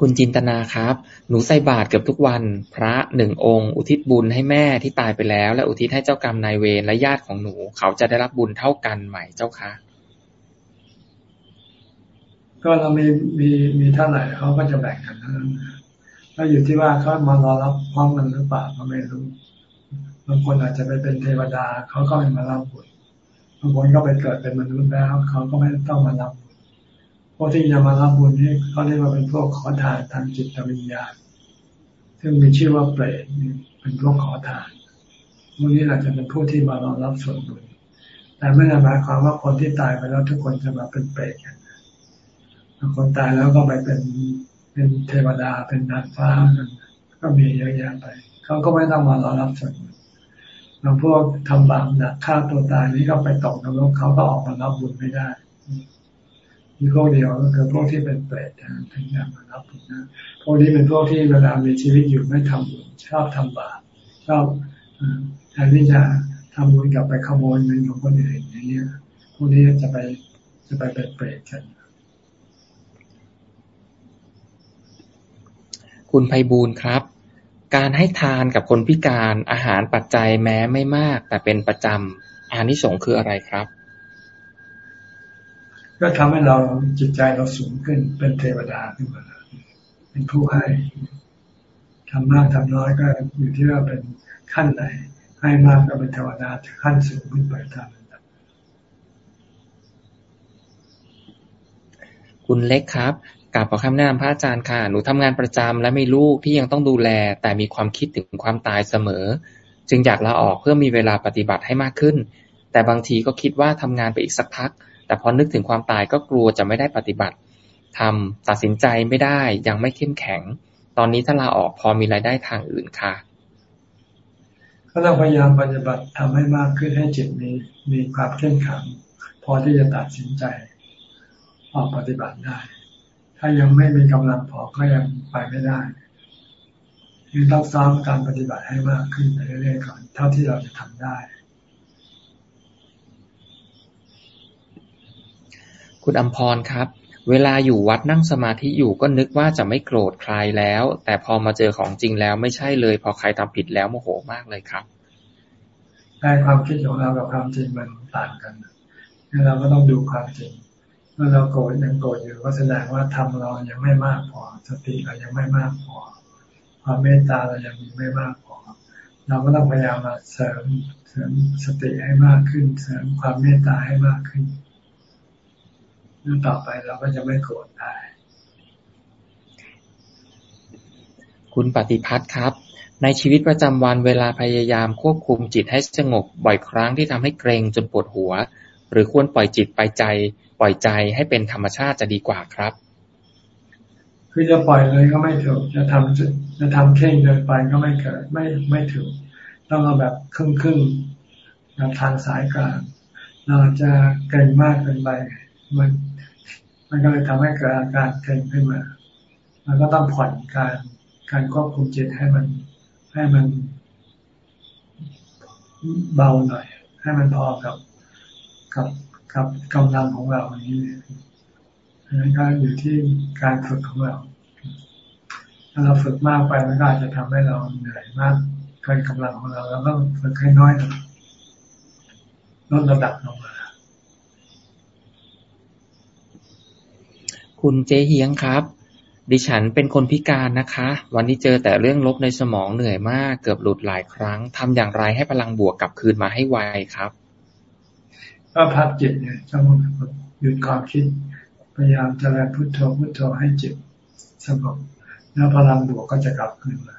คุณจินตนาครับ หนูใส่บาตรเกือบทุกวัน พระหนึ่งองค์ อุทิศบุญให้แม่ที่ตายไปแล้ว และอุทิศให้เจ้ากรรมนายเวรและญาติของหนู เขาจะได้รับบุญเท่ากันไหมเจ้าคะก็เรามีมีมีเท่าไหร่เขาก็จะแบ่งกันนั้นก็อยู่ที่ว่าเขามารอรับพร้อมกันหรือเปล่าก็ไม่รู้บางคนอาจจะไปเป็นเทวดาเขาก็ไม่มารับบุญ บางคนก็ไปเกิดเป็นมนุษย์แล้ว เขาก็ไม่ต้องมารับบุญพวกที่จะมารับบุญนี่เขาเรียกว่าเป็นพวกขอทานทางจิตวิญญาณซึ่งมีชื่อว่าเปรตเป็นพวกขอทานพวกนี้อาจจะเป็นผู้ที่มารอรับส่วนบุญแต่ไม่ได้หมายความว่าคนที่ตายไปแล้วทุกคนจะมาเป็นเปรตกันคนตายแล้วก็ไปเป็นเป็นเทวดาเป็นนางฟ้าก็มีเยอะแยะไป เขาก็ไม่ต้องมารอรับส่วนบางพวกทำบาปหนักฆ่าตัวตายนี้ก็ไปตกนรกเขาก็ออกมารับบุญไม่ได้มีพวกเดียวก็คือพวกที่เป็นเปรตถึงจะมารับบุญนะพวกนี้เป็นพวกที่เวลามีชีวิตอยู่ไม่ทำบุญชอบทำบาปชอบแทนที่จะทำบุญกลับไปขโมยเงินของคนอื่นอย่างเงี้ยพวกนี้จะไปจะไปเป็นเปรตกันคุณไพบูลครับ การให้ทานกับคนพิการอาหารปัจจัยแม้ไม่มาก แต่เป็นประจำอานิสงส์คืออะไรครับ ก็ทำให้เราจิตใจเราสูงขึ้นเป็นเทวดาขึ้นมาเป็นผู้ให้ทำมากทำน้อยก็อยู่ที่ว่าเป็นขั้นไหน ให้มากก็เป็นเทวดาขั้นสูงขึ้นไปตามคุณเล็กครับ กราบขอคำแนะนำพระอาจารย์ค่ะ หนูทำงานประจำและมีลูกที่ยังต้องดูแล แต่มีความคิดถึงความตายเสมอ จึงอยากลาออกเพื่อมีเวลาปฏิบัติให้มากขึ้น แต่บางทีก็คิดว่าทำงานไปอีกสักพัก แต่พอนึกถึงความตายก็กลัวจะไม่ได้ปฏิบัติทำตัดสินใจไม่ได้ยังไม่เข้มแข็ง ตอนนี้ถ้าลาออกพอมีรายได้ทางอื่นค่ะ ก็ต้องพยายามปฏิบัติทำให้มากขึ้นให้จิตมีมีความเข้มแข็งพอที่จะตัดสินใจออกปฏิบัติได้ ถ้ายังไม่มีกำลังพอก็ยังไปไม่ได้ยังต้องซ้อมการปฏิบัติให้มากขึ้นไปเรื่อยๆก่อนเท่าที่เราจะทำได้ คุณอัมพรครับ เวลาอยู่วัดนั่งสมาธิอยู่ก็นึกว่าจะไม่โกรธใครแล้ว แต่พอมาเจอของจริงแล้วไม่ใช่เลย พอใครทำผิดแล้วโมโหมากเลยครับได้ความคิดของเรากับความจริงมันต่างกันเราก็ต้องดูความจริง มื่อเราโกรธยังโกรธอยู่ก็แสดงว่าทำเรายังไม่มากพอ สติเรายังไม่มากพอ ความเมตตาเรายังมีไม่มากพอ เราก็ต้องพยายามมาเสริมเสริมสติให้มากขึ้น เสริมความเมตตาให้มากขึ้นแล้วต่อไปเราก็จะไม่โกรธได้ คุณปฏิพัฒน์ครับ ในชีวิตประจำวันเวลาพยายามควบคุมจิตให้สงบบ่อยครั้งที่ทำให้เกรงจนปวดหัว หรือควรปล่อยจิตไปใจ ปล่อยใจให้เป็นธรรมชาติจะดีกว่าครับ คือจะปล่อยเลยก็ไม่ถูก จะทำจะทำเข่งเกินไปก็ไม่เกิดไม่ไม่ถูก ต้องเอาแบบครึ่งครึ่งแบบทางสายกลางเราจะเกรงมากเกินไปมันมันก็เลยทำให้เกิดอาการเกรงขึ้นมาเราก็ต้องผ่อนการการควบคุมจิตให้มันให้มันเบาหน่อย ให้มันพอกับกับ กับกำลังของเราอย่างนี้อันนั้นก็อยู่ที่การฝึกของเรา ถ้าเราฝึกมากไปมันก็อาจจะทำให้เราเหนื่อยมากเกินกำลังของเรา แล้วก็ฝึกให้น้อยลงลดระดับลงมา คุณเจเฮียงครับ ดิฉันเป็นคนพิการนะคะ วันนี้เจอแต่เรื่องลบในสมองเหนื่อยมาก เกือบหลุดหลายครั้งทำอย่างไรให้พลังบวกกลับคืนมาให้ไวครับ ก็พักจิตเนี่ยสงบหยุดความคิด พยายามเจริญพุทโธพุทโธให้จิตสงบแล้วพลังบวกก็จะกลับคืนมา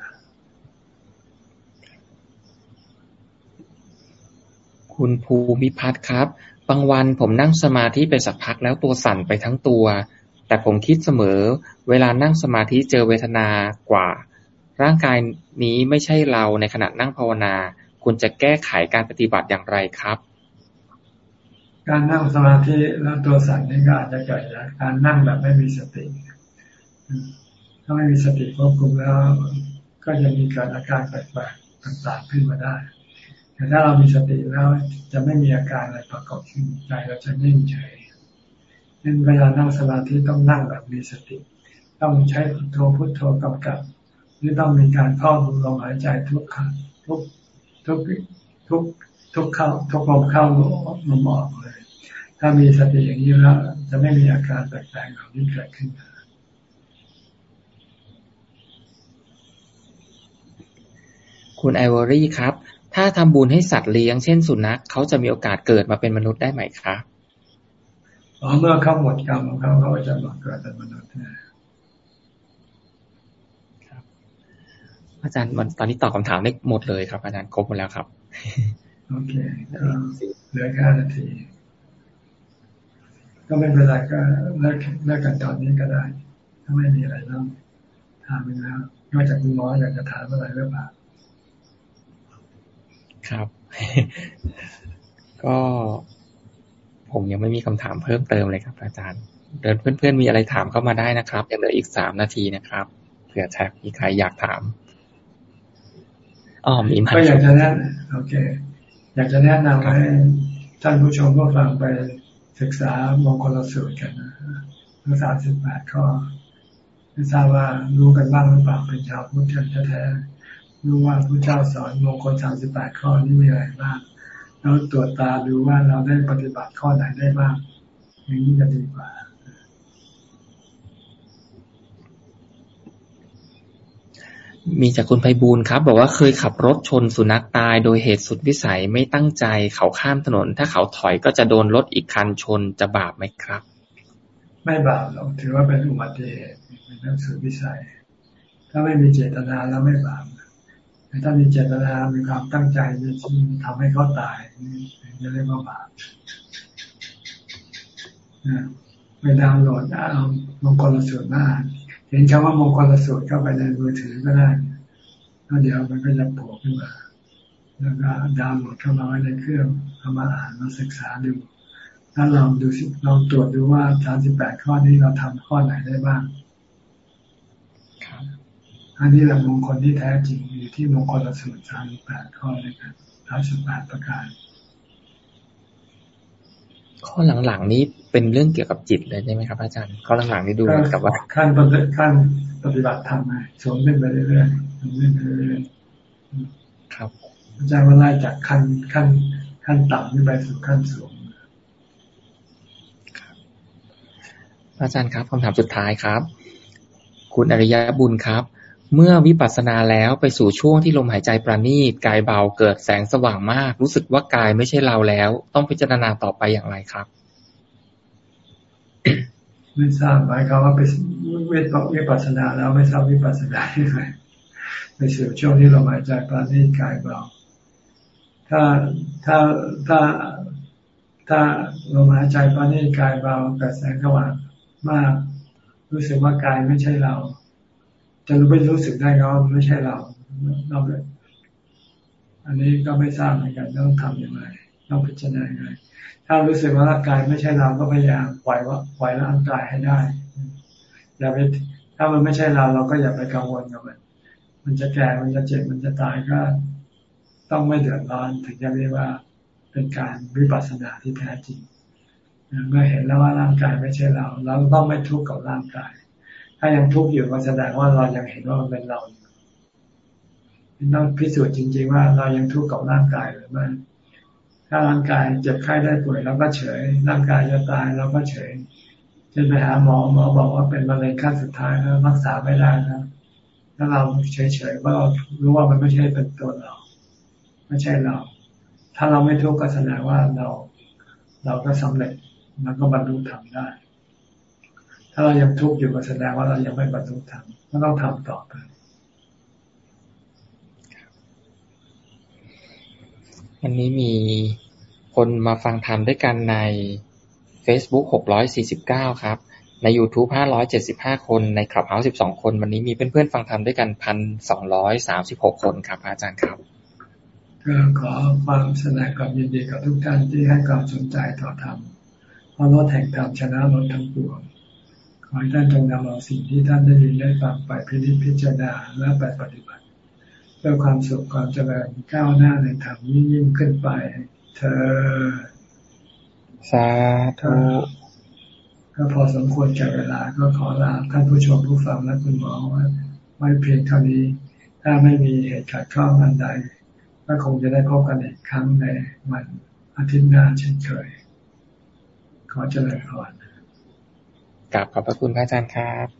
คุณภูมิพัฒน์ครับ บางวันผมนั่งสมาธิไปสักพักแล้วตัวสั่นไปทั้งตัว แต่ผมคิดเสมอ เวลานั่งสมาธิเจอเวทนากว่า ร่างกายนี้ไม่ใช่เราในขณะนั่งภาวนา คุณจะแก้ไขการปฏิบัติอย่างไรครับ การนั่งสมาธิแล้วตัวสั่นนี่ก็อาจจะเกิดจากการนั่งแบบไม่มีสติ ถ้าไม่มีสติควบคุมแล้ว ก็จะมีเกิดอาการแปลกๆต่างๆขึ้นมาได้ แต่ถ้าเรามีสติแล้วจะไม่มีอาการอะไรประกอบขึ้นใจเราจะนิ่งเฉยนั่นเวลานั่งสมาธิต้องนั่งแบบมีสติ ต้องใช้พุทโธพุทโธกำกับ หรือต้องมีการเข้าดูลมหายใจทุกครั้งทุกทุกทุกทุกเข้าทุกลมเข้าลมออกเลย ถ้ามีสติอย่างนี้แล้วจะไม่มีอาการแปลกๆเหล่านี้เกิดขึ้นคุณไอวอรี่ครับ ถ้าทำบุญให้สัตว์เลี้ยงเช่นสุนัขเขาจะมีโอกาสเกิดมาเป็นมนุษย์ได้ไหมครับอ๋อเมื่อเขาหมดกรรมของเขาเขาจะมาเกิดเป็นมนุษย์นะอาจารย์มันตอนนี้ตอบคำถามได้หมดเลยครับ อาจารย์ครบหมดแล้วครับ โอเคก็เหลือแค่นาที ก็ไม่เป็นไรก็เลิกเลิกกันตอนนี้ก็ได้ ถ้าไม่มีอะไรต้องถามไปแล้วนอกจากคุณหมออยากจะถามอะไรหรือเปล่าครับ ก็ผมยังไม่มีคำถามเพิ่มเติมเลยครับ อาจารย์เดินเพื่อนๆมีอะไรถามเข้ามาได้นะครับยังเหลืออีกสามนาทีนะครับเผื่อแท็กมีใครอยากถามอ๋อมีมาก็อยากจะแนะโอเค อยากจะแนะนำให้ท่านผู้ชมผู้ฟังไป ศึกษามงคลสูตรกันนะทั้งสามสิบแปดข้อไม่ทราบว่ารู้กันบ้างหรือเปล่าเป็นชาวพุทธแท้ๆรู้ว่าพระเจ้าสอนมงคลสามสิบแปดข้อนี้มีอะไรบ้างแล้วตรวจตาดูว่าเราได้ปฏิบัติข้อไหนได้บ้างอย่างนี้จะดีกว่า มีจากคุณไพบูลย์ครับ บอกว่าเคยขับรถชนสุนัขตายโดยเหตุสุดวิสัยไม่ตั้งใจเขาข้ามถนน ถ้าเขาถอยก็จะโดนรถอีกคันชนจะบาปไหมครับ ไม่บาปหรอกถือว่าเป็นอุบัติเหตุเป็นเรื่องสุดวิสัย ถ้าไม่มีเจตนาแล้วไม่บาปแต่ถ้ามีเจตนา มีความตั้งใจจะทำให้เขาตายนี่จะเรียกว่าบาปนะไปดาวน์โหลดเอามงคลสูตรหน้า เห็นคำว่ามงคลสูตรเข้าไปในมือถือก็ได้แล้วเดี๋ยวมันก็จะโผล่ขึ้นมา แล้วก็ดาวน์โหลดเข้ามาไว้ในเครื่องเอามาอ่านมาศึกษาดูถ้าลองดูสิลองตรวจดูว่าสามสิบแปดข้อนี้เราทำข้อไหนได้บ้างอันนี้แหละมงคลที่แท้จริงอยู่ที่มงคลสูตรสามสิบแปดข้อเลยครับสามสิบแปดประการ ข้อหลังๆนี้เป็นเรื่องเกี่ยวกับจิตเลยใช่ไหมครับ อาจารย์ข้อหลังๆนี้ดูเหมือนกับว่าขั้นปฏิขั้นปฏิบัติธรรมไงสูงขึ้นไปเรื่อยๆสูงขึ้นไปเรื่อยครับๆอาจารย์ว่าไล่จากขั้นขั้นขั้นต่ำขึ้นไปสู่ขั้นสูงอาจารย์ครับคำถามสุดท้ายครับ คุณอริยบุญครับ เมื่อวิปัสสนาแล้วไปสู่ช่วงที่ลมหายใจประณีตกายเบาเกิดแสงสว่างมาก รู้สึกว่ากายไม่ใช่เราแล้ว ต้องพิจารณาต่อไปอย่างไรครับไม่ทราบหมายความว่าไปเวทวิปัสสนาแล้วไม่ทราบวิปัสสนาที่ไหนไปสู่ช่วงที่ลมหายใจประณีตกายเบาถ้าถ้าถ้าถ้าลมหายใจประณีตกายเบาเกิดแสงสว่างมาก รู้สึกว่ากายไม่ใช่เรา จะรู้ไม่รู้สึกได้ก็ไม่ใช่เราเราเลยอันนี้ก็ไม่ทราบเหมือนกันต้องทำอย่างไรต้องพิจารณาไงถ้ารู้สึกว่าร่างกายไม่ใช่เราก็พยายามปล่อยว่าปล่อยร่างกายให้ได้อย่าไปถ้ามันไม่ใช่เราเราก็อย่าไปกังวลกับมัน มันจะแก่มันจะเจ็บมันจะตายก็ ต้องไม่เดือดร้อนถึงจะเรียกว่าเป็นการวิปัสสนาที่แท้จริงเมื่อเห็นแล้วว่าร่างกายไม่ใช่เรา เราต้องไม่ทุกข์กับร่างกาย ถ้ายังทุกข์อยู่ก็แสดงว่าเรายังเห็นว่ามันเป็นเราอยู่ต้องพิสูจน์จริง ๆ ว่าเรายังทุกข์กับร่างกายหรือไม่ถ้าร่างกายเจ็บไข้ได้ป่วยเราก็เฉย ร่างกายจะตายเราก็เฉยเช่นไปหาหมอหมอบอกว่าเป็นมะเร็งขั้นสุดท้ายแล้วรักษาไม่ได้นะถ้าเราเฉยๆว่ารู้ว่ามันไม่ใช่เป็นตัวเรา ไม่ใช่เรา ถ้าเราไม่ทุกข์ก็แสดงว่าเรา เราก็สำเร็จมันก็บรรลุธรรมได้าเรายังทุกข์อยู่ก็แสดงว่าเรายังไม่บรรลุธรรมก็ต้องทำต่อไปวันนี้มีคนมาฟังธรรมด้วยกันใน Facebook 649 ครับ ใน YouTube 575 คน ในคลับเฮาส์12 คน วันนี้มีเพื่อนๆฟังธรรมด้วยกัน 1,236 คนครับ อาจารย์ครับก็ขอความแสดงความยินดีกับทุกท่านที่ให้ความสนใจต่อธรรมเพราะรถแห่งธรรมชนะรถทั้งปวง ขอให้ท่านจงนำเอาสิ่งที่ท่านได้ยินได้ฟังไปพิจิตพิจารณาและไปปฏิบัติเพื่อความสุขความเจริญก้าวหน้าในธรรมยิ่งยิ่งขึ้นไป เธอสาธุก็พอสมควรแก่เวลาก็ขอลาท่านผู้ชมผู้ฟังและคุณหมอว่าไว้เพียงเท่านี้ ถ้าไม่มีเหตุขัดข้องอันใด ก็คงจะได้พบกันอีกครั้งในวันอาทิตย์หน้าเช่นเคย ขอเจริญพร กลับขอบพระคุณพระอาจารย์ครับ